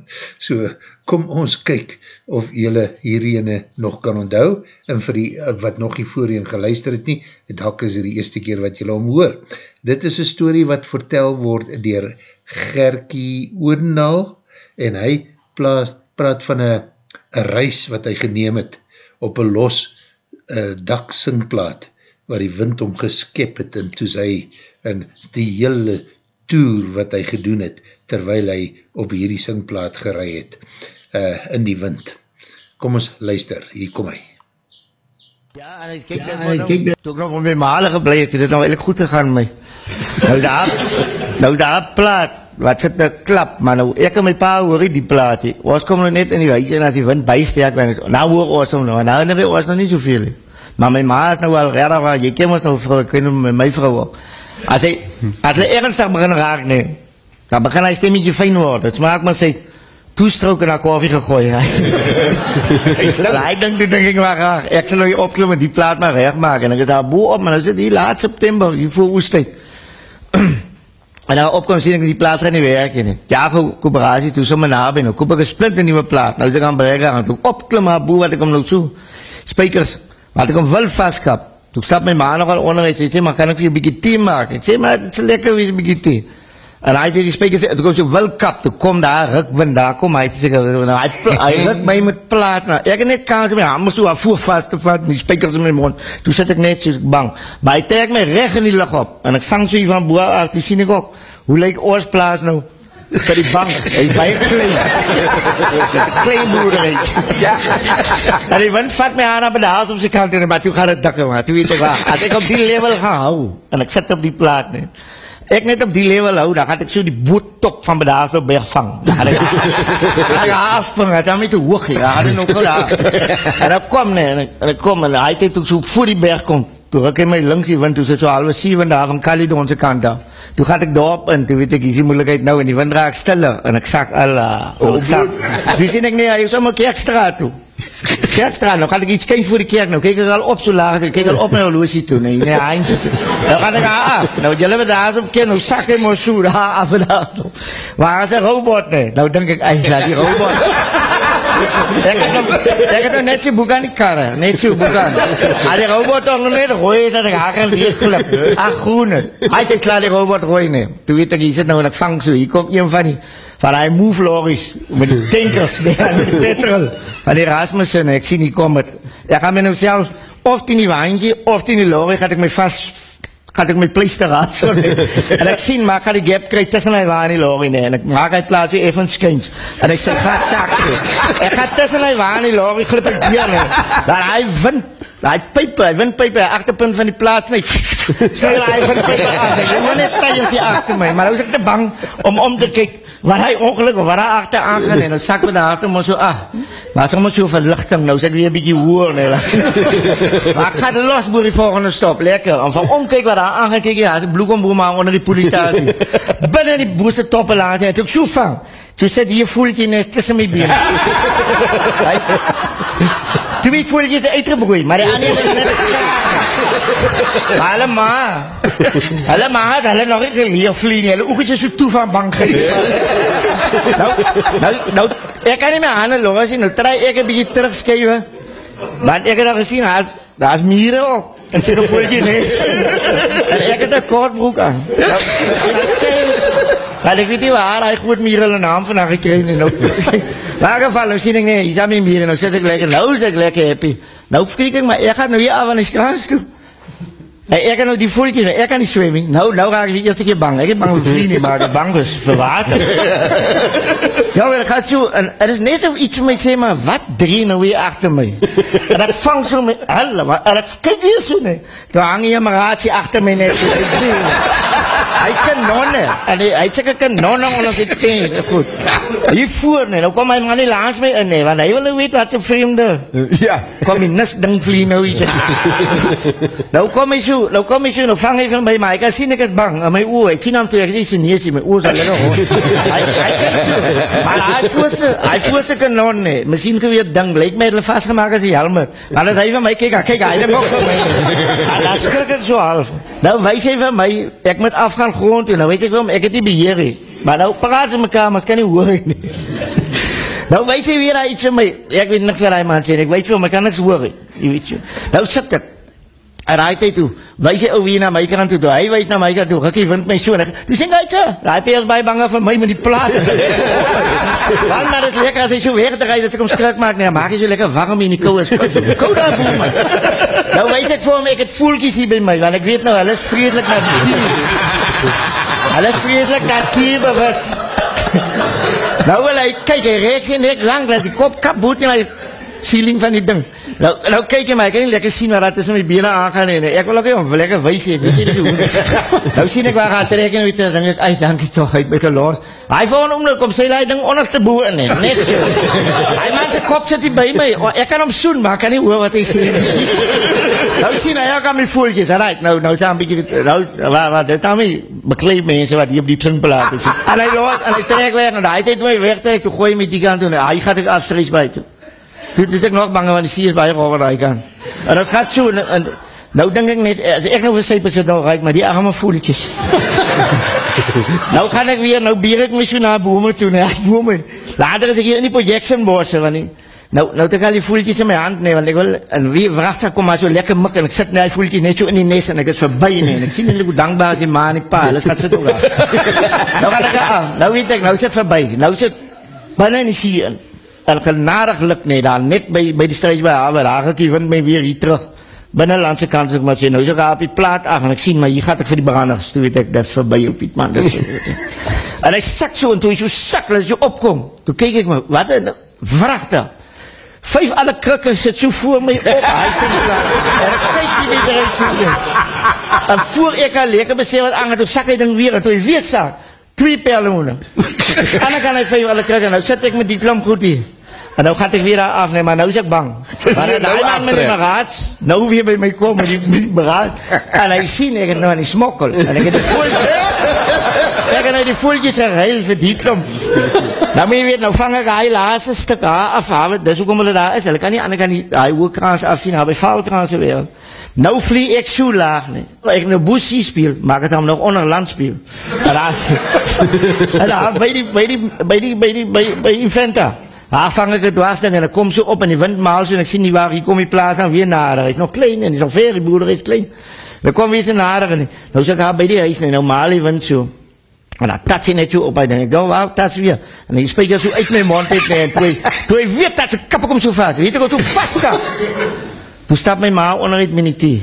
so, kom ons kyk of jylle hierene nog kan onthou, en vir die, wat nog nie voorheen geluister het nie, het hak is die eerste keer wat jylle omhoor. Dit is een story wat vertel word dier Gerkie Oordendaal, en hy plaas praat van een reis wat hy geneem het op een los uh, daksingplaat waar die wind om geskep het en toe sy in die hele toer wat hy gedoen het terwyl hy op hierdie singplaat gerei het uh, in die wind. Kom ons luister, hier kom hy. Ja, en ek kyk ja, net kyk net toe ek nog op my male gebly het, het dit nou eintlik goed gegaan met my. Nou daar nou daar plaat wat sit 'n klap, maar nou ek en my pa hoor die plaat. He. Ons kom nou net in die huis en as die wind is nou hoor ons hom nou. Nou nou ons nog nie soveel. He. Maar my ma is nou al regtig waar jy ken ons nou vrou, ek ken my, my vrou ook. As hy as hy ernstig begin raak nee. Dan begin hy stemmetjie fyn word. Dit smaak maar sê toestrook in haar koffie gegooi. Hy dink dit dink ek maar graag. Ek sal nou hier opklim en die plaat maar regmaak en ek is daar bo op, maar nou sit hier laat September, hier voor oestyd. En dan opkom sien ek die plaat gaan nie werk nie. Ja, vir koöperasie toe sommer naby, nou koop ek 'n splinte nuwe plaat. Nou is ek aan bereik aan toe opklim maar bo wat ek hom nou so. Spykers, wat ek hom wil vaskap. Toe stap my ma nog al onder en sê maar kan ek vir 'n bietjie tee maak? Ek sê maar dit is lekker wie 'n bietjie tee. En hy het die spykers toe kom so wil kap, toe kom daar rukwind daar kom hy sê nou hy hy ruk my met plaat nou. Ek het net kans om my hande so af voor vas te vat, die spykers in my mond. Toe sit ek net so bang. Maar hy trek my reg in die lug op en ek vang so hier van bo af, toe sien ek ook hoe lyk ons plaas nou vir die bank. Hy's baie klein. klein boerdery. Ja. En die wind vat my aan op die huis op sy kant en maar toe gaan dit dik maar. Toe weet ek waar. As ek op die level gaan hou en ek sit op die plaat net. Ek net op die level hou, dan gaan ek so die boottop van Bedaasdorp berg vang. Dan gaan ek dan gaan afvang, as hom nie te hoog nie. Dan gaan ek nog daar. En dan kom nee, en ek, en ek kom en hy het toe so voor die berg kom. Toe ek in my links die wind, toe sit so halwe 7 daar van Caledon se kant af. Toe gaan ek daarop in, toe weet ek, hier is die moeilijkheid nou, en die wind raak stiller, en ek sak, Allah, oh, ek sak. Toe sien ek nie, hy is een kerkstraat toe. Kerkstraat, nou gaan ek iets kyk voor die kerk, nou kyk ek al op so laag, ek kyk al op my horlosie toe, nee, nee, eindje toe. Nou gaan ek aan af, nou jylle met daar so ken, nou sak hy maar so, daar af en daar. Waar is een robot, nee? Nou denk ek, eindelijk, die robot. Ek het nog, ek het nog net so boek aan die karre, net so boek aan. Al die robot toch nog net rooi is, dat ek haar gaan weerslip. Ach, groen is. Hij het klaar die robot rooi neem. Toen weet ek, hier zit nou en ek vang so, hier komt een van die, van die move lorries, met die tankers, die, die petrol, van die Rasmussen, ek sien die kom het. Ek gaan my nou selfs, of die nie waantje, of die nie lorry, gaat ek my vast gaat ek my pleister raad so net. en ek sien, maar gaan die gap kry tussen hy waar en die lorry nie. En ek maak hy plaats weer even skyns. En hy sê, gaat sak so. Ek gaat tussen hy waar en die lorry glip ek deur nie. Dan hy wind, hy pype, hy windpype, hy achterpunt van die plaats nie. Sê hy windpype af. Ek wil net tijens die achter my. Maar nou is ek te bang om om te kyk waar hy ongeluk of waar hy achter aangaan. En dan sak me daar achter maar so, ah, maar allemaal so verlichting. Nou is ek weer een bykie hoor. Nee, maar ek ga de los boer die volgende stop. Lekker. En van omkijk waar hy aangaan, kyk jy, hy is een bloekomboom aan onder die politasie. Binnen die boerse toppen laat, hy het ook so vang. So sit hier voeltje nes tussen my been. Voeltje is uitgebroei, maar die ander is net hulle ma, hulle ma hulle nog nie geleer vlie nie, hulle oogjes is so toe van bang gewees. nou, nou, nou, ek kan nie my handen los nie, nou try ek een beetje terugskuive. Want ek het al gesien, daar is mieren ook. En sê nou voeltje nes. En ek het een kort broek aan. Nou, Want ek weet nie waar hy goed meer hulle naam vandag gekry nie. Nou, maar geval, nou sien ek nie, hier is aan my meer, nou sit ek lekker, nou is ek lekker happy. Nou vreek ek, maar ek gaat nou hier af aan die skraas toe. En ek kan nou die voeltje, ek kan nie zwemmen. Nou, nou raak ek die eerste keer bang. Ek heb bang vir vrienden, maar ek bang is vir water. ja, maar het gaat zo, en het is net of iets van my sê, maar wat drie nou weer achter my? En ek vang so my, alle, maar, en ek kyk weer so nie. Toe hang jy maar raadsie achter my net. Hy kanonne, en hy, hy seker kanonne onder sy teen, goed. Hier voor nie, nou kom my man nie langs my in nie, want hy wil weet wat sy vreemde. Ja. Kom die nis ding vlie nou iets. nou kom hy so, nou kom hy so, nou vang hy van my, maar ek kan sien ek is bang, in my oor, ek sien hom toe, ek is nie neesie, my oor is al in hond. Hy, hy kyk so, maar hy voer sy, hy voer sy kanon nie, miskien geweer ding, lyk my hulle vastgemaak as die helmet, maar as hy van my kyk, kyk, hy het ook van my, dan skrik ek so half, nou wees hy van my, ek moet afgaan grond toe, nou weet ek wel, ek het nie beheer he, maar nou praat sy mekaar, maar kan nie hoor nie. Nou wees hy weer iets van my, ek weet niks wat hy man sê, ek weet wel, maar kan niks hoor he, jy weet jy. Nou sit ek, En hy toe, wys hy ou weer na my kant toe, hy wys na my kant toe, gekkie wind my so, en ek, toe sê hy so, hy peers baie bange vir my met die plaat, is Want maar is lekker as hy so wegdraai, dat ek hom skrik maak, nee, maak hy so lekker warm in die kou, is kou, daar voel my. Nou wys ek vir hom, ek het voelkies hier by my, want ek weet nou, hulle is vreselik natuur. Hulle is vreselik natuur bewus. Nou wil hy, kyk, hy reek sy nek lang, dat die kop kap boet en hy ceiling van die ding. Nou, nou kyk jy my, ek kan nie lekker sien waar dat is met die bene aangaan en ek wil ook hom lekker wys hê, weet jy nie hoe. nou sien ek waar gaan trek en weet dan ek, ai, dankie toch, hy het my geloos. Hy van hom nou kom sê hy ding onderste boe in, he, net so. Hy man sy kop sit by my, oh, ek kan hom soen, maar ek kan nie hoor wat hy sê. nou sien hy, ek kan my voeltjes, right, nou, nou sê hy een beetje, nou, waar, waar, dit is nou my bekleed mense wat hier op die psingpelaat is. En hy loos, en hy trek weg, en hy het my wegtrek, toe gooi my die kant toe, hy gaat ek afstrees buiten. Dit is ek nog bang, want die sie is baie rover daar kan. En dat gaat so, en, en nou denk ek net, as ek nou vir sy besit nou reik, maar die arme voeltjes. nou gaan ek weer, nou bier ek my so na bome toe, na bome. Later is ek hier in die projection bosse, want die, nou, nou ek al die voeltjes in my hand, nee, want ek wil, en wie vraagt ek kom maar so lekker mik, en ek sit net die voeltjes net so in die nes, en ek is voorbij, nee, en ek sien nie hoe dankbaar die ma en die pa, hulle gaat sit ook af. nou gaan ek af, nou weet ek, nou sit voorbij, nou in die sie in en genadiglik net daar, net by, by die strijd by Haver, daar ek vind my weer hier terug, binnenlandse kans, ek maar sê, nou is ek op die plaat af, en ek sien, maar hier gaat ek vir die branders, toe weet ek, dat is voorbij op die man, dat is, en hy sak so, en toe hy so sak, hy so opkom, toe kyk ek my, wat een vrachte, vijf alle krikken sit so voor my op, hy sê en ek kyk nie erin so in, en voor ek al lekker besef wat aangaan, toe sak hy ding weer, en toe hy weer sak, twee perlemoene, en dan kan hy vijf alle krikken, nou sit ek met die klomp goed hier, En nou gaat ek weer daar af, nee, maar nou is ek bang. Maar nou die man met die beraad, nou weer by my kom met die, die beraad, en hy sien ek het nou aan die smokkel, en ek het die voeltjes, ek het nou die voeltjes geheil vir die klomp. Nou moet jy weet, nou vang ek hy laatste stuk haar af, haar, dis ook om hulle daar is, hulle kan nie aan, kan die, hy hoekrans afsien, haar by valkrans weer. Nou vlie ek so laag, nee. Ek nou boesie speel, maak het hom nog onder land speel. En daar, en daar, by die, by die, by die, by die, by die, by die venta, Daar vang ek het dwarsding en ek kom so op in die wind maal so en ek sien nie waar, hier kom die plaas aan weer nader, hy is nog klein en hy is nog ver, die boerder is klein. Dan kom weer so nader en nou sê ek haar by die huis en nou maal die wind so. En dan tats hy net so op, en dan waar tats weer. En hy spreek so uit my mond uit en toe, toe hy weet dat sy kappe kom so vast, weet ek wat so vast kan. Toe stap my ma onder het met die thee.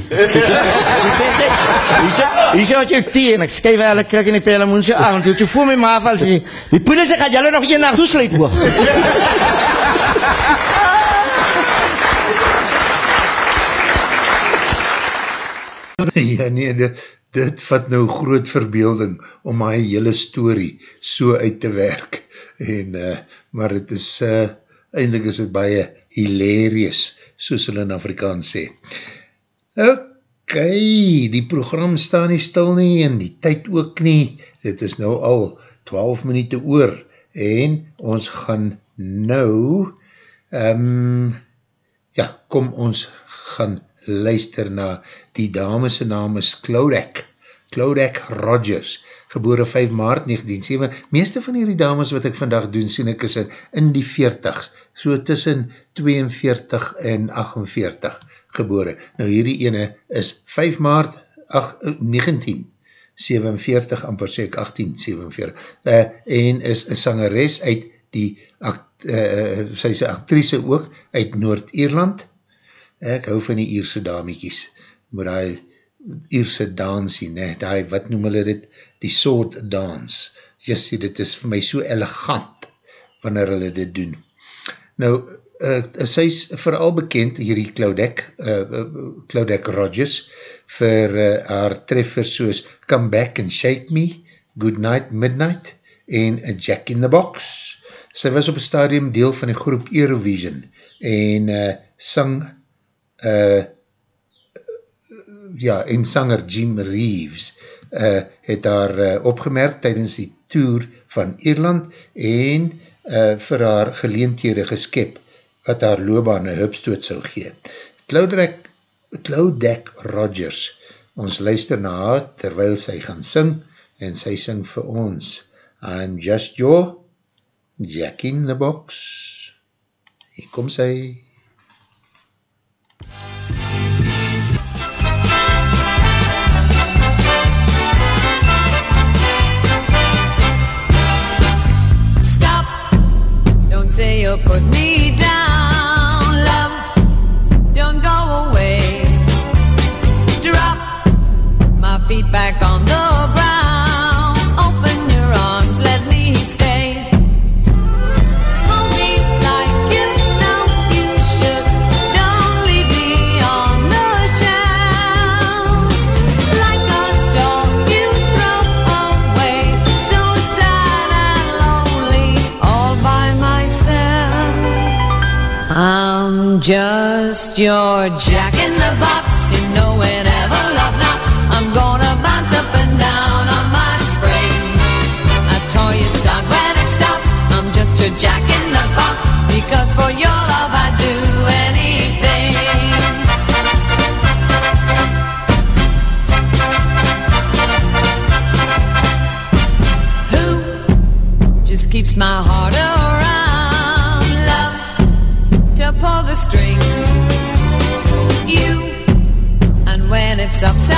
Hier sê wat jou thee en ek skuif hulle krik in die pelemoen so aan. Toe toe voel my ma val sê, die poele sê, gaat julle nog een nacht toesluit hoog. ja nee, dit, dit vat nou groot verbeelding om my hele story so uit te werk. En, uh, maar het is, uh, eindelijk is het baie hilarious soos hulle in Afrikaans sê. Ok, die program staan nie stil nie en die tyd ook nie. Dit is nou al 12 minuut oor en ons gaan nou um, ja, kom ons gaan luister na die damese naam is Claudek. Claudek Rogers, gebore 5 maart 1907. Meeste van hierdie dames wat ek vandag doen, sien ek is in die 40s, so tussen 42 en 48 gebore. Nou hierdie ene is 5 maart 8, 19, 47, amper sê ek 1847, uh, en is een sangeres uit die, act, uh, sy is actrice ook, uit Noord-Ierland, ek hou van die Ierse damiekies, maar die Ierse dansie, ne, die, wat noem hulle dit, die soort dans, sê, dit is vir my so elegant, wanneer hulle dit doen. Nou, uh, sy is vooral bekend, hierdie Claudek, uh, Claudek Rogers, vir uh, haar treffers soos Come Back and Shake Me, Good Night Midnight, en A Jack in the Box. Sy was op een stadium deel van die groep Eurovision, en uh, sang, uh, ja, en sanger Jim Reeves uh, het haar uh, opgemerkt tydens die tour van Ierland en uh, vir haar geleentede geskep wat haar loopbaan een hupstoot sou gee. Claudek, Claudek Rogers, ons luister na haar terwyl sy gaan sing en sy sing vir ons I'm just your Jack in the box. Hier kom sy. back on the just your jack in the box. You know whenever love knocks, I'm gonna bounce up and down on my spring. A toy you start when it stops. I'm just your jack in the box. Because for your just so.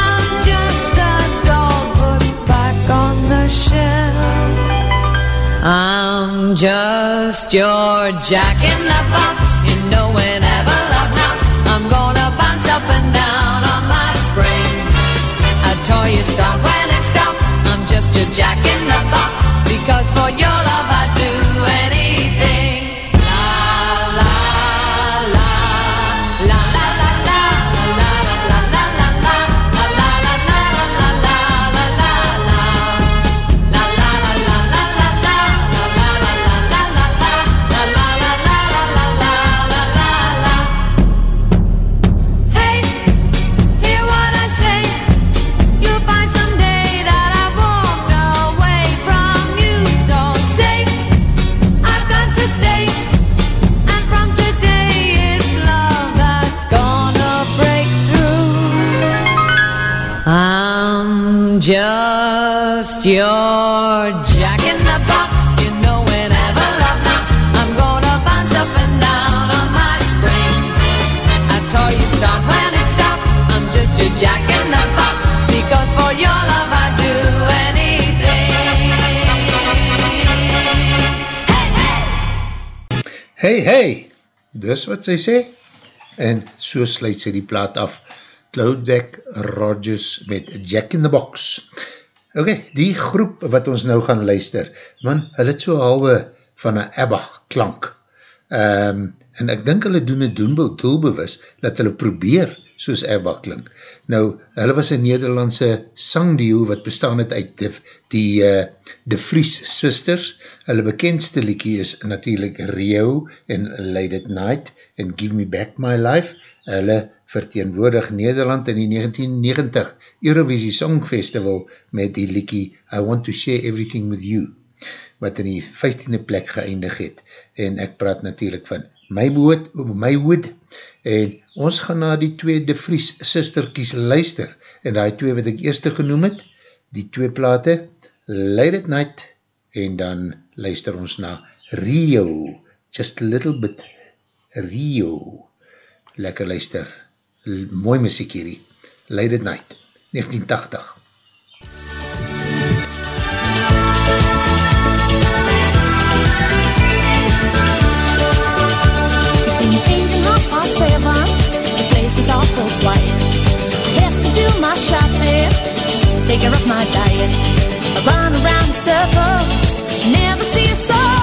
I'm just a dog put back on the shelf. I'm just your jack in the box. You know whenever toy you start when it stops. I'm just your jack in the box. Because for your love I'd do anything. Just your jack in the box. You know whenever love knocks, I'm gonna bounce up and down on my spring. I toy you start when it stops. I'm just your jack in the box. Because for your love I do anything. Hey, hey, dis wat sy sê. En so sluit sy die plaat af. Clouddeck Rogers met Jack in the Box. Ok, die groep wat ons nou gaan luister, man, hulle het so halwe van een ABBA klank. Um, en ek dink hulle doen het doenbel doelbewus, dat hulle probeer soos ABBA klink. Nou, hulle was een Nederlandse sangdio wat bestaan het uit die, die uh, De Vries Sisters. Hulle bekendste liekie is natuurlijk Rio en Late at Night en Give Me Back My Life. Hulle verteenwoordig Nederland in die 1990 Eurovisie Songfestival met die liekie I Want to Share Everything With You wat in die 15e plek geëindig het. En ek praat natuurlijk van My Wood, My Wood en ons gaan na die twee De Vries sisterkies luister en die twee wat ek eerste genoem het, die twee plate, Late at Night en dan luister ons na Rio, Just a Little Bit Rio. Lekker luister, mooi muziek hierdie, Late at Night, 1980. Between eight and half past seven, this place is awful quiet. I have to do my shopping, take care of my diet. I run around in circles, never see a soul.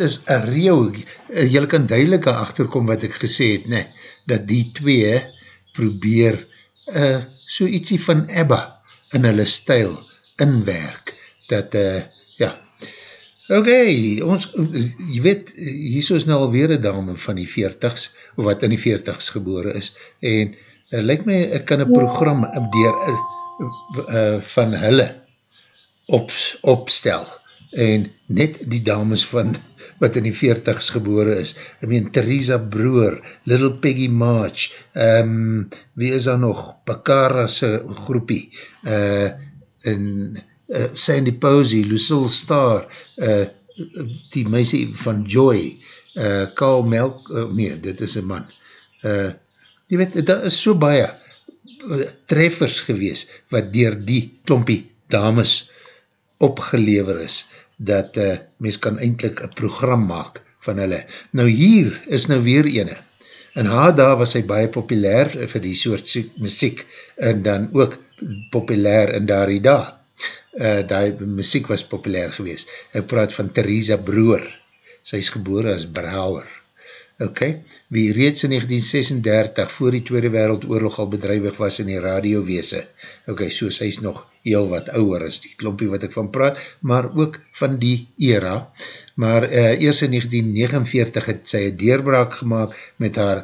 Dit is een reo. Jy kan duidelik achterkom wat ek gesê het, nee, dat die twee probeer uh, so ietsie van Ebba in hulle stijl inwerk. Dat, uh, ja, ok, ons, jy weet, hier so is nou alweer een dame van die 40s, of wat in die 40s gebore is, en uh, lyk my, ek kan een program dier, uh, uh, van hulle op, opstel, en net die dames van wat in die 40s gebore is, I mean, Theresa Broer, Little Peggy March, um, wie is daar nog, Bakara's groepie, uh, en uh, Sandy Posey, Lucille Starr, uh, die meisie van Joy, uh, Carl Melk, uh, nee, dit is een man, uh, jy weet, daar is so baie treffers gewees, wat dier die klompie dames opgelever is, dat uh, mens kan eindelijk een program maak van hulle. Nou hier is nou weer ene. In haar daar was hy baie populair vir die soort muziek en dan ook populair in daar die daar. Uh, die muziek was populair gewees. Ek praat van Theresa Broer. Sy is gebore as Brouwer. Ok, wie reeds in 1936 voor die Tweede Wereldoorlog al bedrijwig was in die radiowese. Ok, so sy is nog heel wat ouwer as die klompie wat ek van praat, maar ook van die era. Maar uh, eers in 1949 het sy een deurbraak gemaakt met haar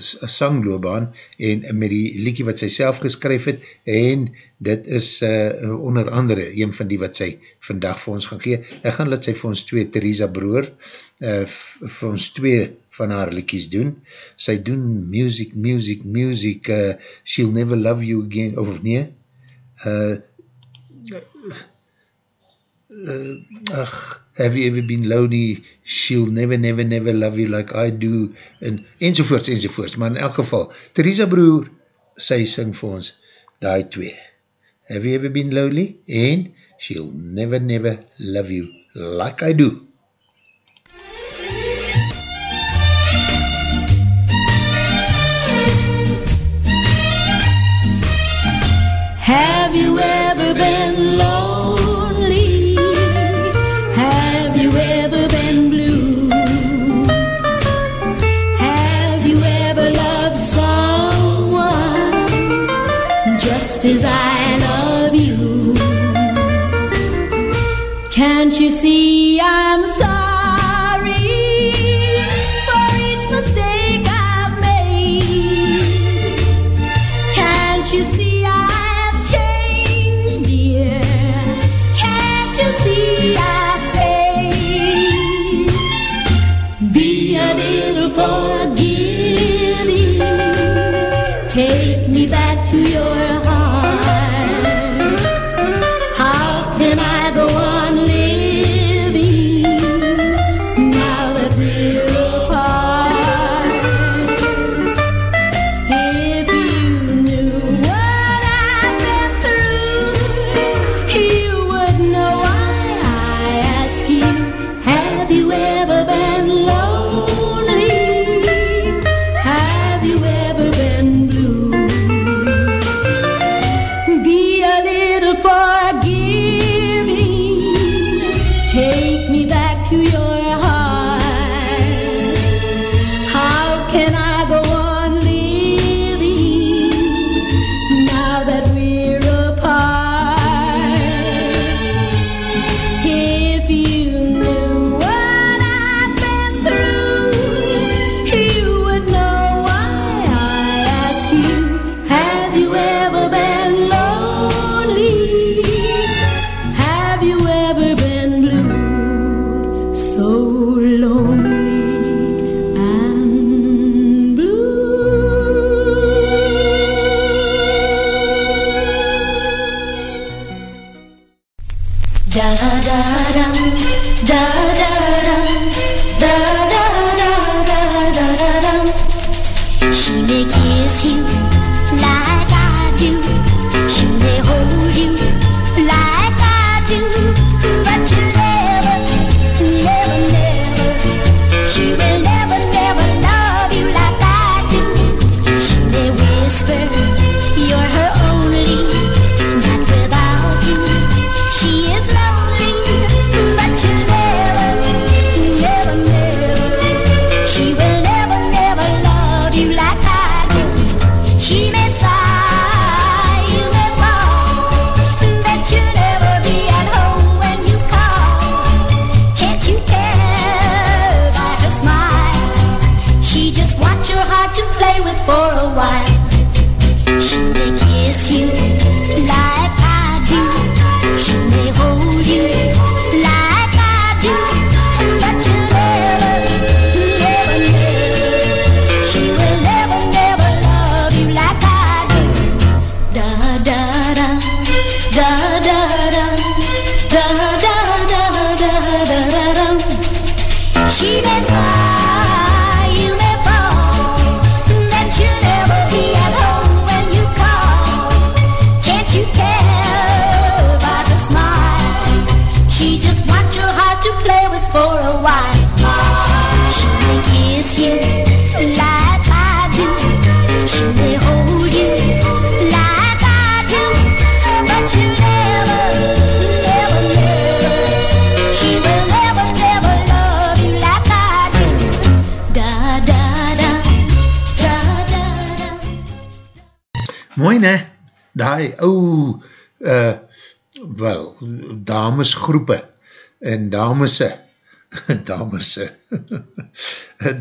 sangloobaan en met die liekie wat sy self geskryf het en dit is uh, onder andere een van die wat sy vandag vir ons gaan gee. Ek gaan let sy vir ons twee Theresa Broer uh, vir ons twee van haar liekies doen. Sy doen music, music, music, uh, she'll never love you again, of nie, uh, uh, ach, have you ever been lonely, she'll never, never, never love you like I do, en, enzovoorts, enzovoorts, maar in elk geval, Theresa Broer, sy sing vir ons, die twee, have you ever been lonely, en, she'll never, never love you like I do. Ever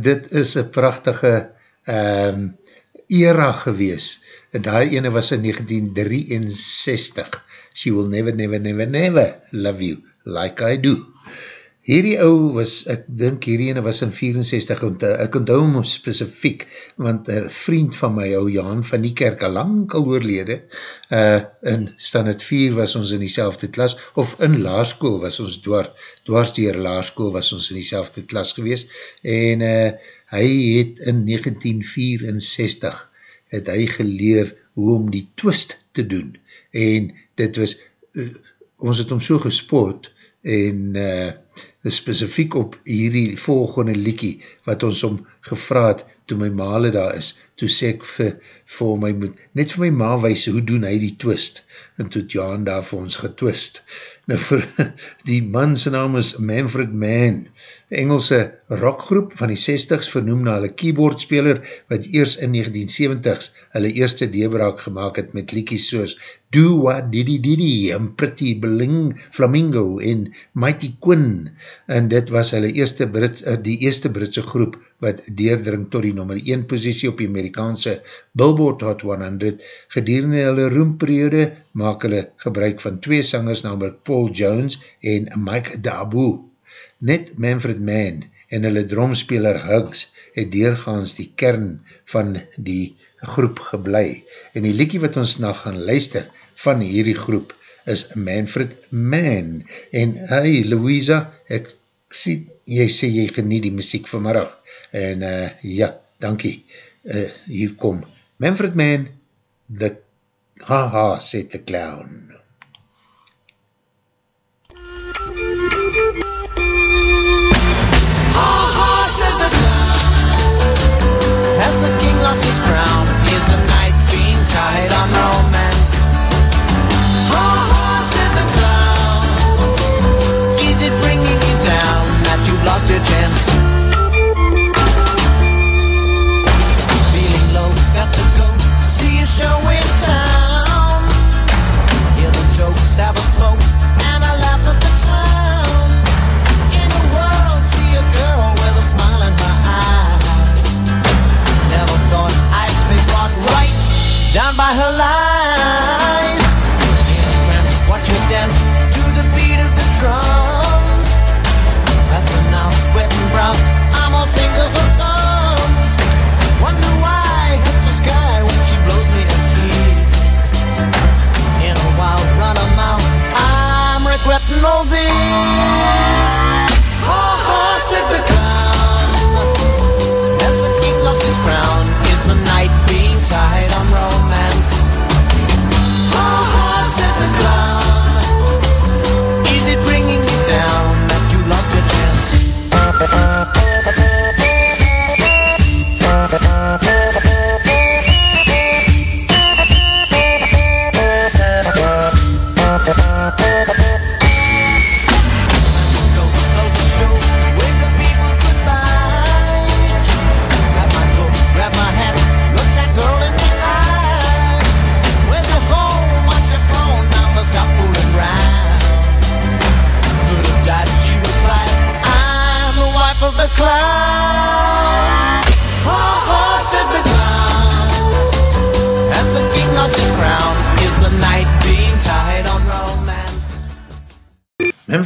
dit is een prachtige um, era gewees, die ene was in 1963, She will never, never, never, never love you like I do. Hierdie ou was, ek dink hierdie ene was in 64, ont, ek onthou hom specifiek, want een vriend van my, ou Jan van die kerk, al lang al oorlede, uh, in standaard 4 was ons in die klas, of in laarskoel was ons dwar, dwars dier laarskoel was ons in die klas gewees, en uh, hy het in 1964, het hy geleer hoe om die twist te doen, en dit was, uh, ons het hom so gespoot, en uh, specifiek op hierdie volgende liekie, wat ons om gevraad, toe my male daar is, toe sê ek vir, vir my, moet, net vir my ma wees, hoe doen hy die twist, en toe het Jaan daar vir ons getwist, nou vir, die man sy naam is Manfred Mann, Engelse rockgroep van die 60s vernoem na hulle keyboardspeler wat eers in 1970s hulle eerste deebraak gemaakt het met liekies soos Do What Diddy Diddy en Pretty Bling Flamingo en Mighty Quinn. En dit was hulle eerste Brit, eh, die eerste Britse groep wat deerdring tot die nummer 1 positie op die Amerikaanse Billboard Hot 100 gedurende hulle roemperiode maak hulle gebruik van twee sangers namelijk Paul Jones en Mike Dabu Net Manfred Mann en hulle dromspeler Huggs het deurgaans die kern van die groep geblei. En die liekie wat ons na gaan luister van hierdie groep is Manfred Mann. En hey Louisa, ek sê, jy sê jy genie die muziek vanmiddag. En uh, ja, dankie. Uh, hier kom Manfred Mann, the haha, sê the clown. As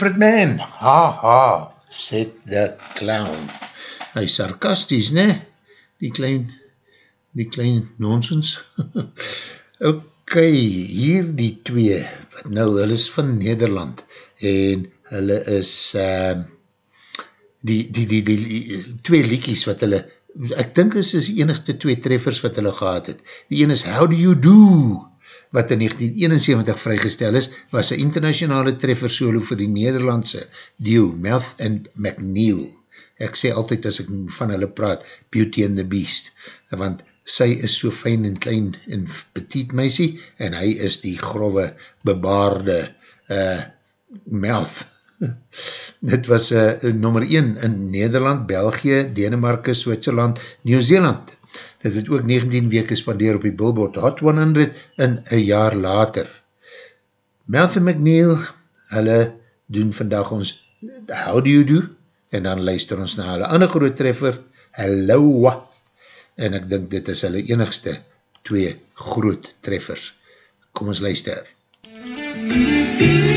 Manfred Mann, ha ha, said the clown. Hy is sarkasties, ne? Die klein, die klein nonsens. ok, hier die twee, wat nou, hulle is van Nederland, en hulle is, uh, die, die, die, die, die twee liekies wat hulle, ek dink is die enigste twee treffers wat hulle gehad het. Die een is How Do You Do? Wat in 1971 vrygestel is, was een internationale treffer solo vir die Nederlandse duo Mouth and McNeil. Ek sê altyd as ek van hulle praat, Beauty and the Beast, want sy is so fijn en klein en petit meisie, en hy is die grove, bebaarde uh, Mouth. Dit was uh, nummer 1 in Nederland, België, Denemarke, Switserland, Nieuw-Zeeland. Dit het ook 19 weke spandeer op die Billboard Hot 100 in een jaar later. Malcolm McNeil, hulle doen vandag ons How Do You Do? En dan luister ons na hulle ander groot treffer, Hello. En ek dink dit is hulle enigste twee groot treffers. Kom ons luister. Once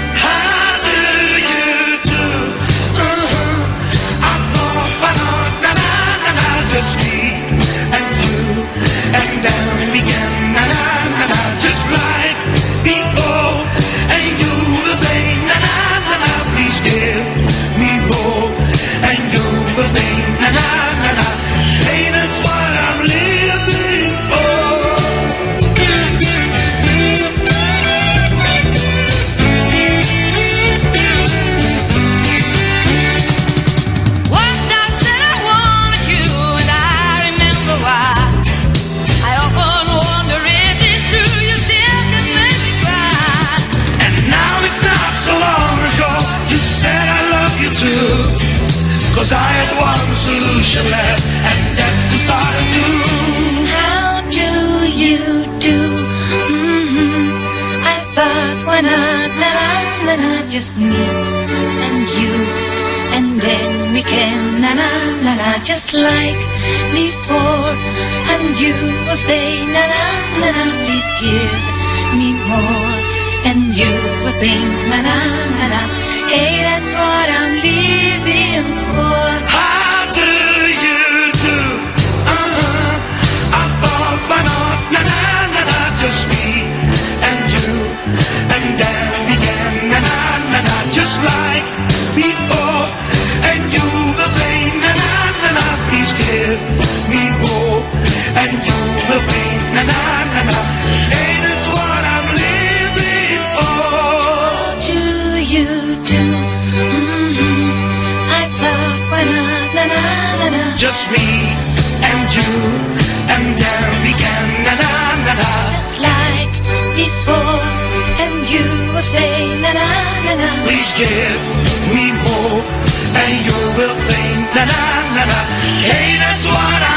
I had one solution left And that's to start anew How do you do? hmm I thought, why not, na na na just me and you, and then we can na na na na, just like before. And you will say, na na na na, please give me more. And you will think, na na na na, hey, that's what I'm living and you And then we can Just me and you And then we can. Na na na na. Just like before, and you will say, na na na na. Please give me more And you will think na na na na. Hey, that's what I'm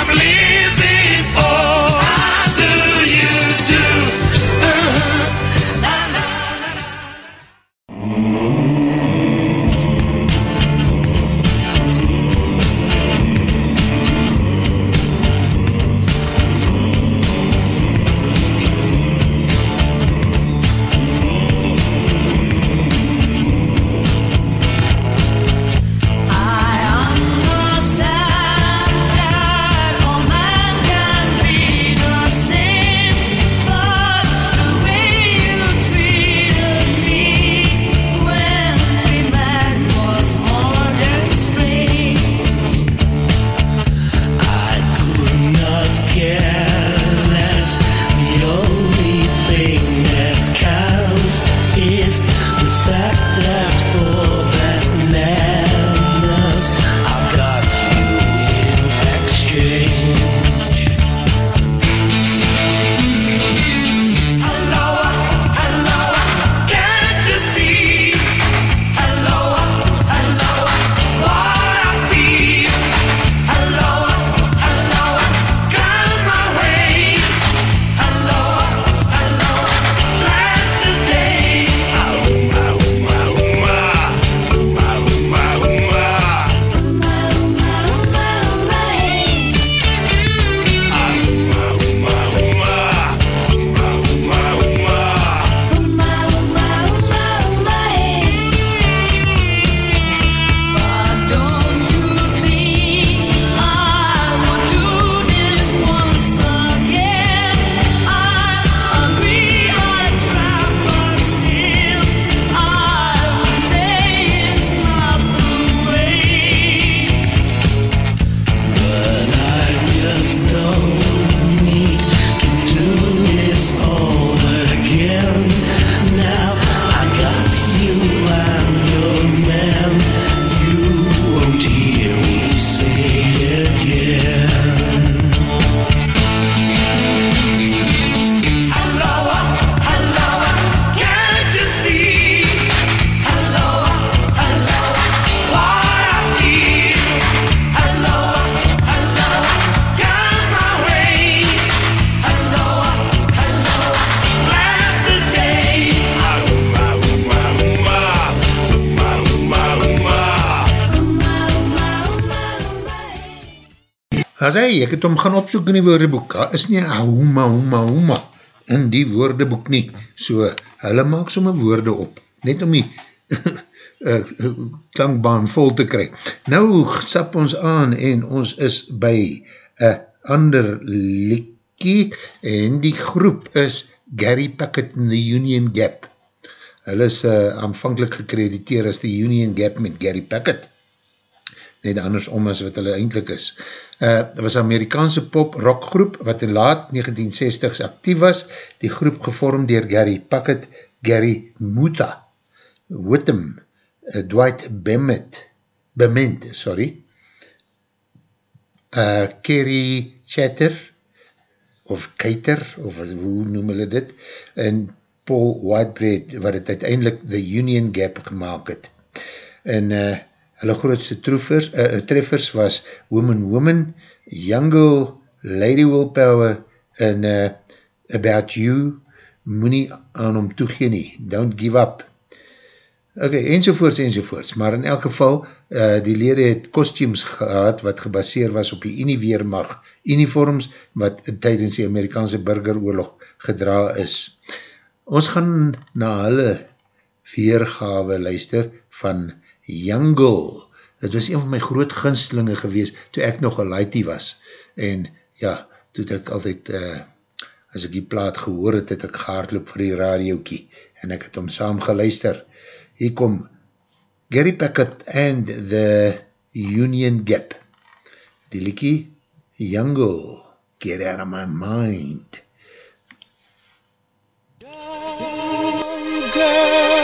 ek het hom gaan opsoek in die woordeboek, daar is nie ahuma, huma, huma in die woordeboek nie. So, hulle maak somme woorde op, net om die uh, klankbaan vol te kry. Nou stap ons aan en ons is by een ander liekie en die groep is Gary Puckett in the Union Gap. Hulle is uh, aanvankelijk gekrediteer as die Union Gap met Gary Puckett net andersom as wat hulle eindelijk is. Uh, was Amerikaanse pop rock groep wat in laat 1960s actief was, die groep gevormd dier Gary Puckett, Gary Muta, Whittem, uh, Dwight Bement, Bement, sorry, uh, Kerry Chatter, of Keiter, of hoe noem hulle dit, en Paul Whitebread, wat het uiteindelik The Union Gap gemaakt het. En uh, hulle grootste troefers, uh, treffers was Woman Woman, Jungle, Lady Willpower, en uh, About You, Moenie aan hom toegeen nie, Don't Give Up. Ok, enzovoorts, enzovoorts, maar in elk geval, uh, die lede het costumes gehad, wat gebaseer was op die Unieweermacht, uniforms, wat tydens die Amerikaanse burgeroorlog gedra is. Ons gaan na hulle weergawe luister van Jungle. Het was een van my groot gunstelinge gewees toe ek nog een lightie was. En ja, toe ek altyd, uh, as ek die plaat gehoor het, het ek gehaardloop vir die radiokie en ek het om saam geluister. Hier kom Gary Packett and the Union Gap. Die liekie Jungle, Get Out of My Mind. Get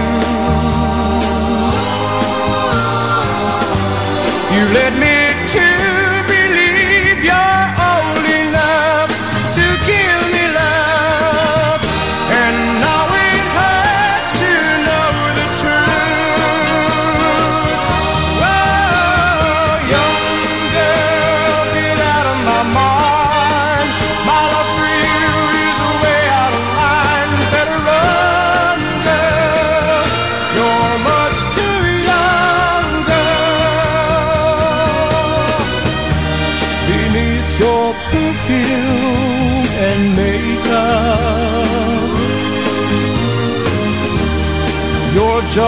You led me to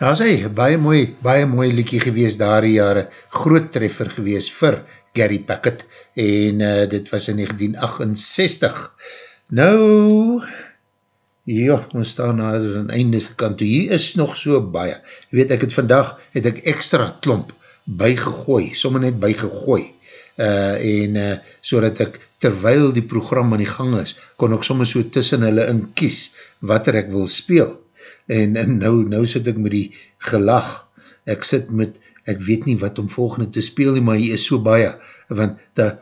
Daar is hy, baie mooi, baie mooi liekie gewees daar die jare, groot treffer gewees vir Gary Packett en uh, dit was in 1968. Nou, ja, ons staan na een einde kant toe, hier is nog so baie. Je weet, ek het vandag, het ek extra klomp bygegooi, sommer net bygegooi, uh, en uh, so dat ek, terwyl die program aan die gang is, kon ek sommer so tussen hulle in kies, wat er ek wil speel, en, en nou, nou sit ek met die gelag, ek sit met, ek weet nie wat om volgende te speel nie, maar hier is so baie, want da,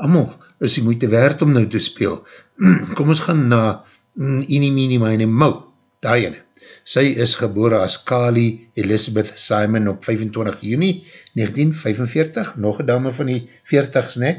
allemaal is die moeite waard om nou te speel. Kom ons gaan na mm, Eenie Meenie Mine Mou, daar jyne. Sy is gebore as Kali Elizabeth Simon op 25 juni 1945, nog een dame van die 40s, ne?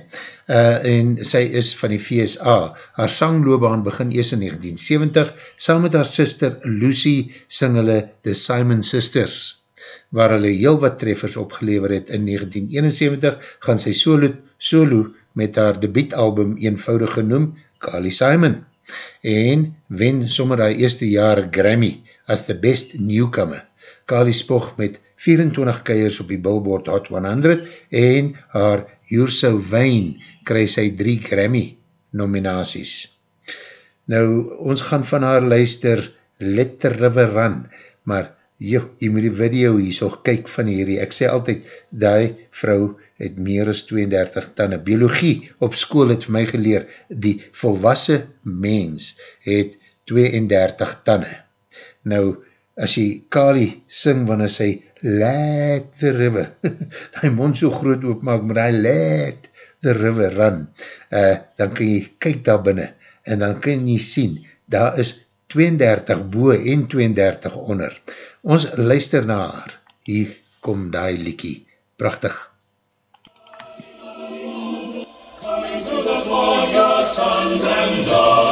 Uh, en sy is van die VSA. Haar sangloobaan begin eers in 1970, saam met haar sister Lucy sing hulle The Simon Sisters. Waar hulle heel wat treffers opgelever het in 1971, gaan sy solo, solo met haar debietalbum eenvoudig genoem, Kali Simon. En wen sommer haar eerste jaar Grammy as the best newcomer. Kali spog met 24 keiers op die Billboard Hot 100 en haar You're Wijn kry sy 3 Grammy nominaties. Nou, ons gaan van haar luister Let the River Run, maar joh, jy moet die video hier so kyk van hierdie, ek sê altyd, die vrou het meer as 32 tanne. Biologie op school het vir my geleer, die volwassen mens het 32 tanne. Nou, as jy Kali sing, wanneer sy let the river, die mond so groot oopmaak, maar hy let the river run, uh, dan kan jy kyk daar binnen, en dan kan jy sien, daar is 32 boe en 32 onder. Ons luister na haar, hier kom die liekie, prachtig. Coming through the fog, your sons and daughters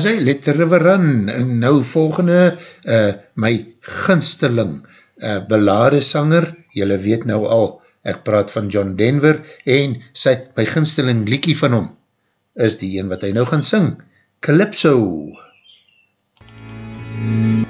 Daar sê, let the river run, en nou volgende, uh, my ginsteling, uh, belade sanger, jylle weet nou al, ek praat van John Denver, en sy, my ginsteling liekie van hom, is die een wat hy nou gaan sing, Calypso. to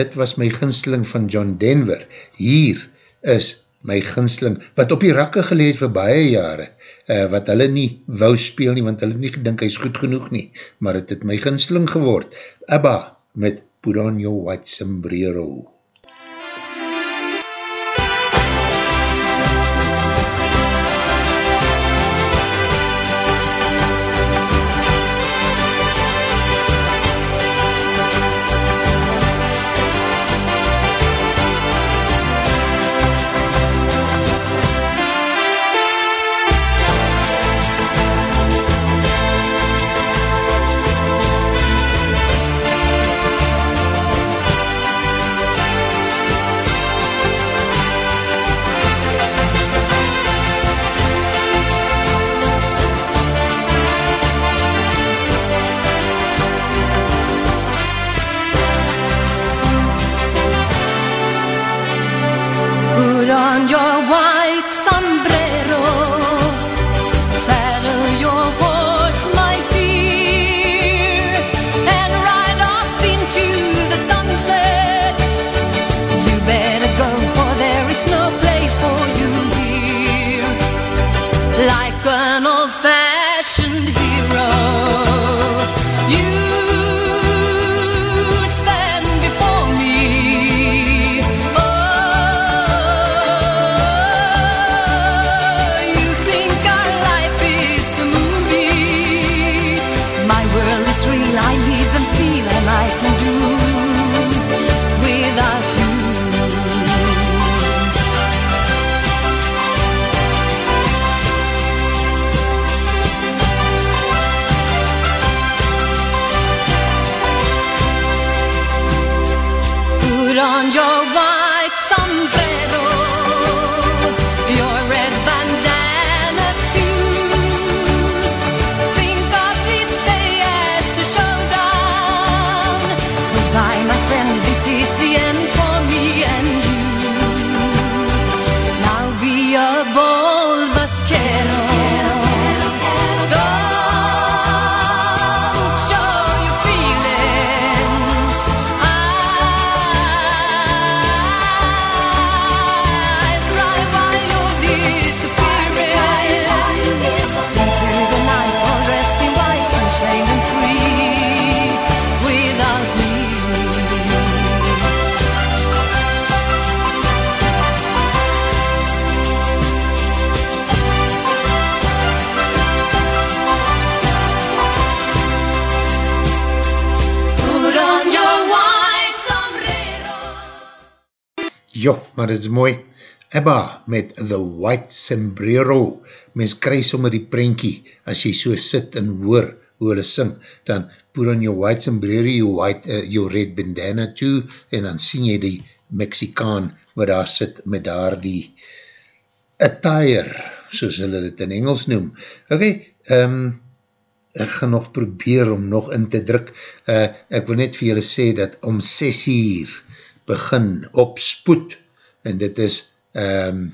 Dit was my ginsling van John Denver. Hier is my ginsling, wat op die rakke geleed vir baie jare, uh, wat hulle nie wou speel nie, want hulle nie gedink hy is goed genoeg nie, maar het het my ginsling geword. Abba, met Put on your white sombrero. Maar dit is mooi. Abba met The White Sombrero. Mens kry sommer die prentjie, as jy so sit en hoor hoe hulle sing, dan put on your white sombrero, your, white, uh, your red bandana too, en dan sien jy die Mexikaan wat daar sit met daar die attire, soos hulle dit in Engels noem. Ok, um, ek gaan nog probeer om nog in te druk. Uh, ek wil net vir julle sê dat om 6 uur begin op spoed, en dit is um,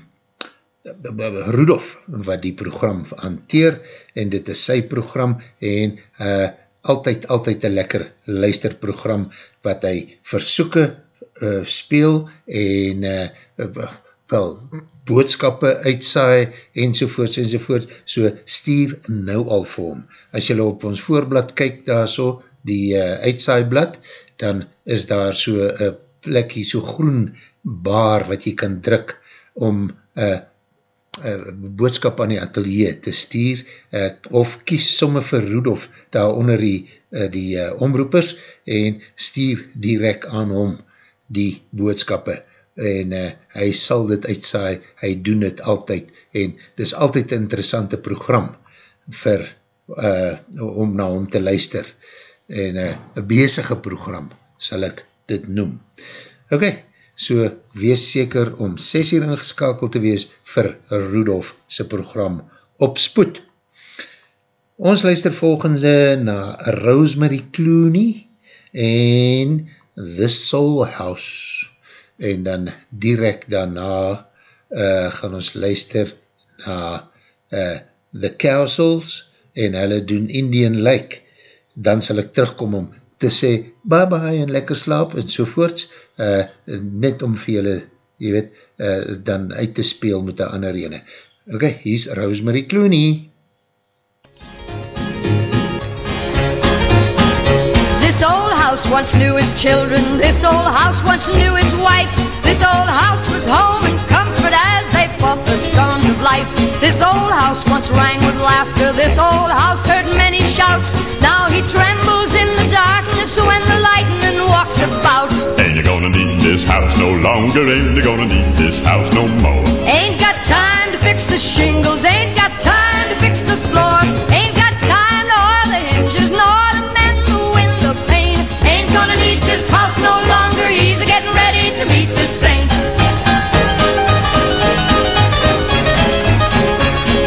Rudolf wat die program hanteer en dit is sy program en uh, altyd, altyd een lekker luisterprogram wat hy versoeke uh, speel en uh, wel, boodskappe uitsaai enzovoorts enzovoorts, so stuur nou al vir hom. As jylle op ons voorblad kyk daar so, die uh, uitsaaiblad, dan is daar so een plekje, so groen baar wat jy kan druk om uh, uh, boodskap aan die atelier te stuur, uh, of kies somme vir Rudolf daar onder die, uh, die uh, omroepers en stuur direct aan hom die boodskappe en uh, hy sal dit uitsaai, hy doen dit altyd, en dit is altyd een interessante program vir, uh, om na hom te luister, en uh, een bezige program, sal ek dit noem. Ok, so wees seker om 6 uur ingeskakeld te wees vir Rudolf sy program op spoed. Ons luister volgende na Rosemary Clooney en The Soul House en dan direct daarna uh, gaan ons luister na uh, The Castles en hulle doen Indian Lake dan sal ek terugkom om te sê bye bye en lekker slaap en sovoorts uh, net om vir julle jy weet, uh, dan uit te speel met die ander ene. Ok, hier is Rosemary Clooney. House once knew his children. This old house once knew his wife. This old house was home and comfort as they fought the storms of life. This old house once rang with laughter. This old house heard many shouts. Now he trembles in the darkness when the lightning walks about. Ain't you gonna need this house no longer? Ain't you gonna need this house no more? Ain't got time to fix the shingles. Ain't got time to fix the floor. Ain't got time to oil the hinges nor this house no longer. He's getting ready to meet the saints.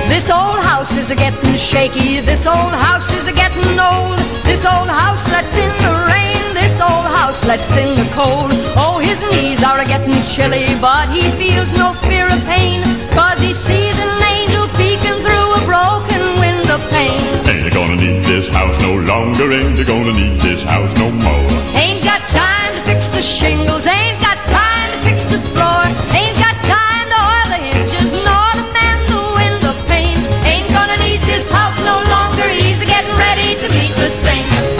This old house is a getting shaky. This old house is a getting old. This old house lets in the rain. This old house lets in the cold. Oh, his knees are a getting chilly, but he feels no fear of pain. Cause he sees an angel peeking through a broken window pane. Ain't gonna need this house no longer? Ain't gonna need this house no more? Fix the shingles. Ain't got time to fix the floor. Ain't got time to oil the hinges nor to mend the window pane. Ain't gonna need this house no longer. He's getting ready to meet the saints.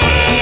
to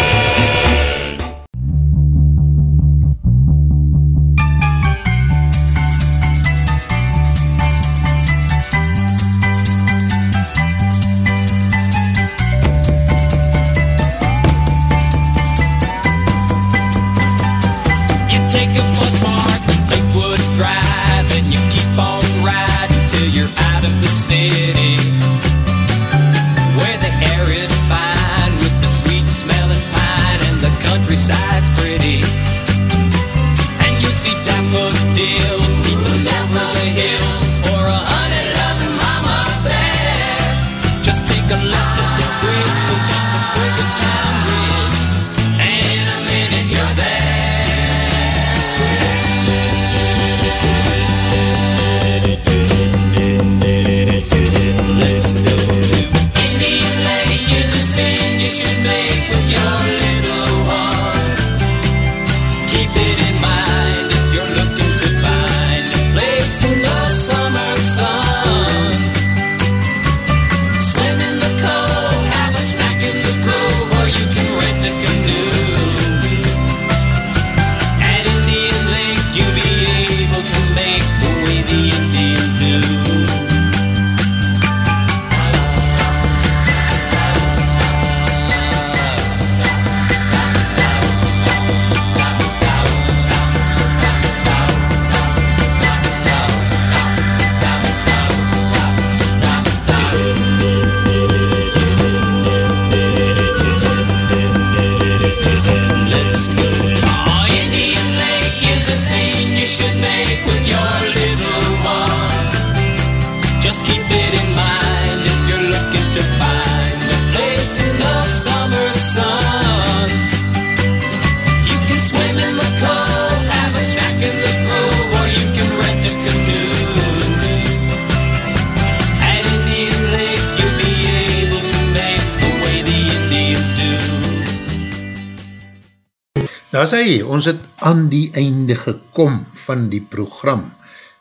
Daar sê ons het aan die einde gekom van die program.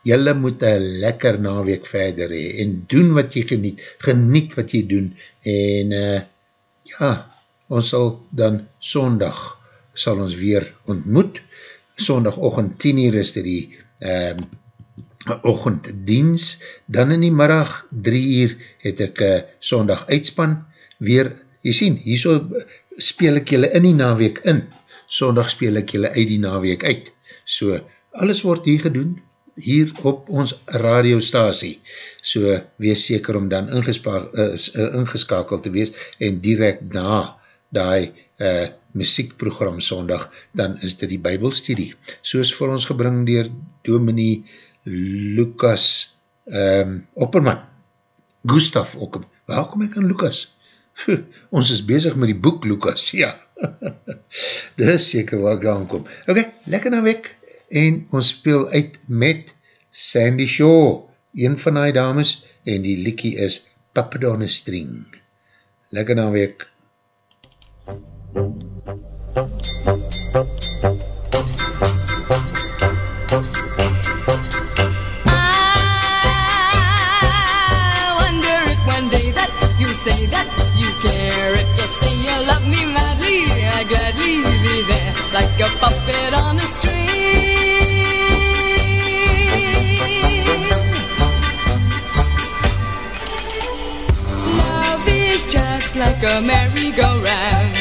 Julle moet een lekker naweek verder hee en doen wat jy geniet, geniet wat jy doen. En uh, ja, ons sal dan sondag sal ons weer ontmoet. Sondagochtend 10 uur is dit die um, ochenddiens, dan in die middag 3 uur het ek uh, sondag uitspan, weer, jy sien, hier so speel ek julle in die naweek in, sondag speel ek julle uit die naweek uit. So, alles word hier gedoen, hier op ons radiostasie. So, wees seker om dan uh, ingeskakeld te wees en direct na die uh, muziekprogram sondag, dan is dit die bybelstudie. Soos vir ons gebring dier dominee Lucas um, Opperman. Gustav Opperman. Waar kom ek aan Lucas? Ons is bezig met die boek, Lucas, ja. Dis seker waar ek aankom. Ok, lekker na week, en ons speel uit met Sandy Shaw, een van die dames, en die liekie is Papadonna String. Lekker na week. I wonder if one day that you say that like a puppet on a string. Love is just like a merry-go-round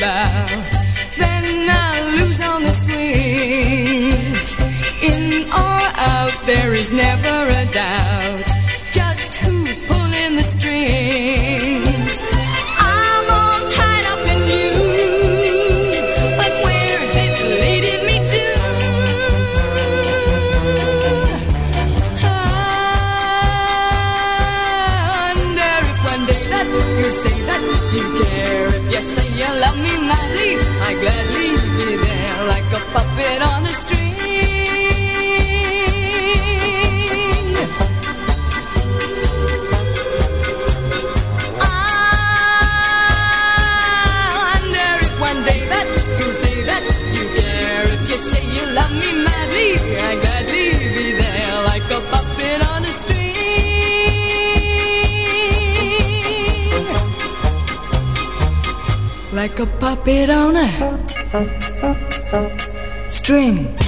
about. Like a puppet on a string.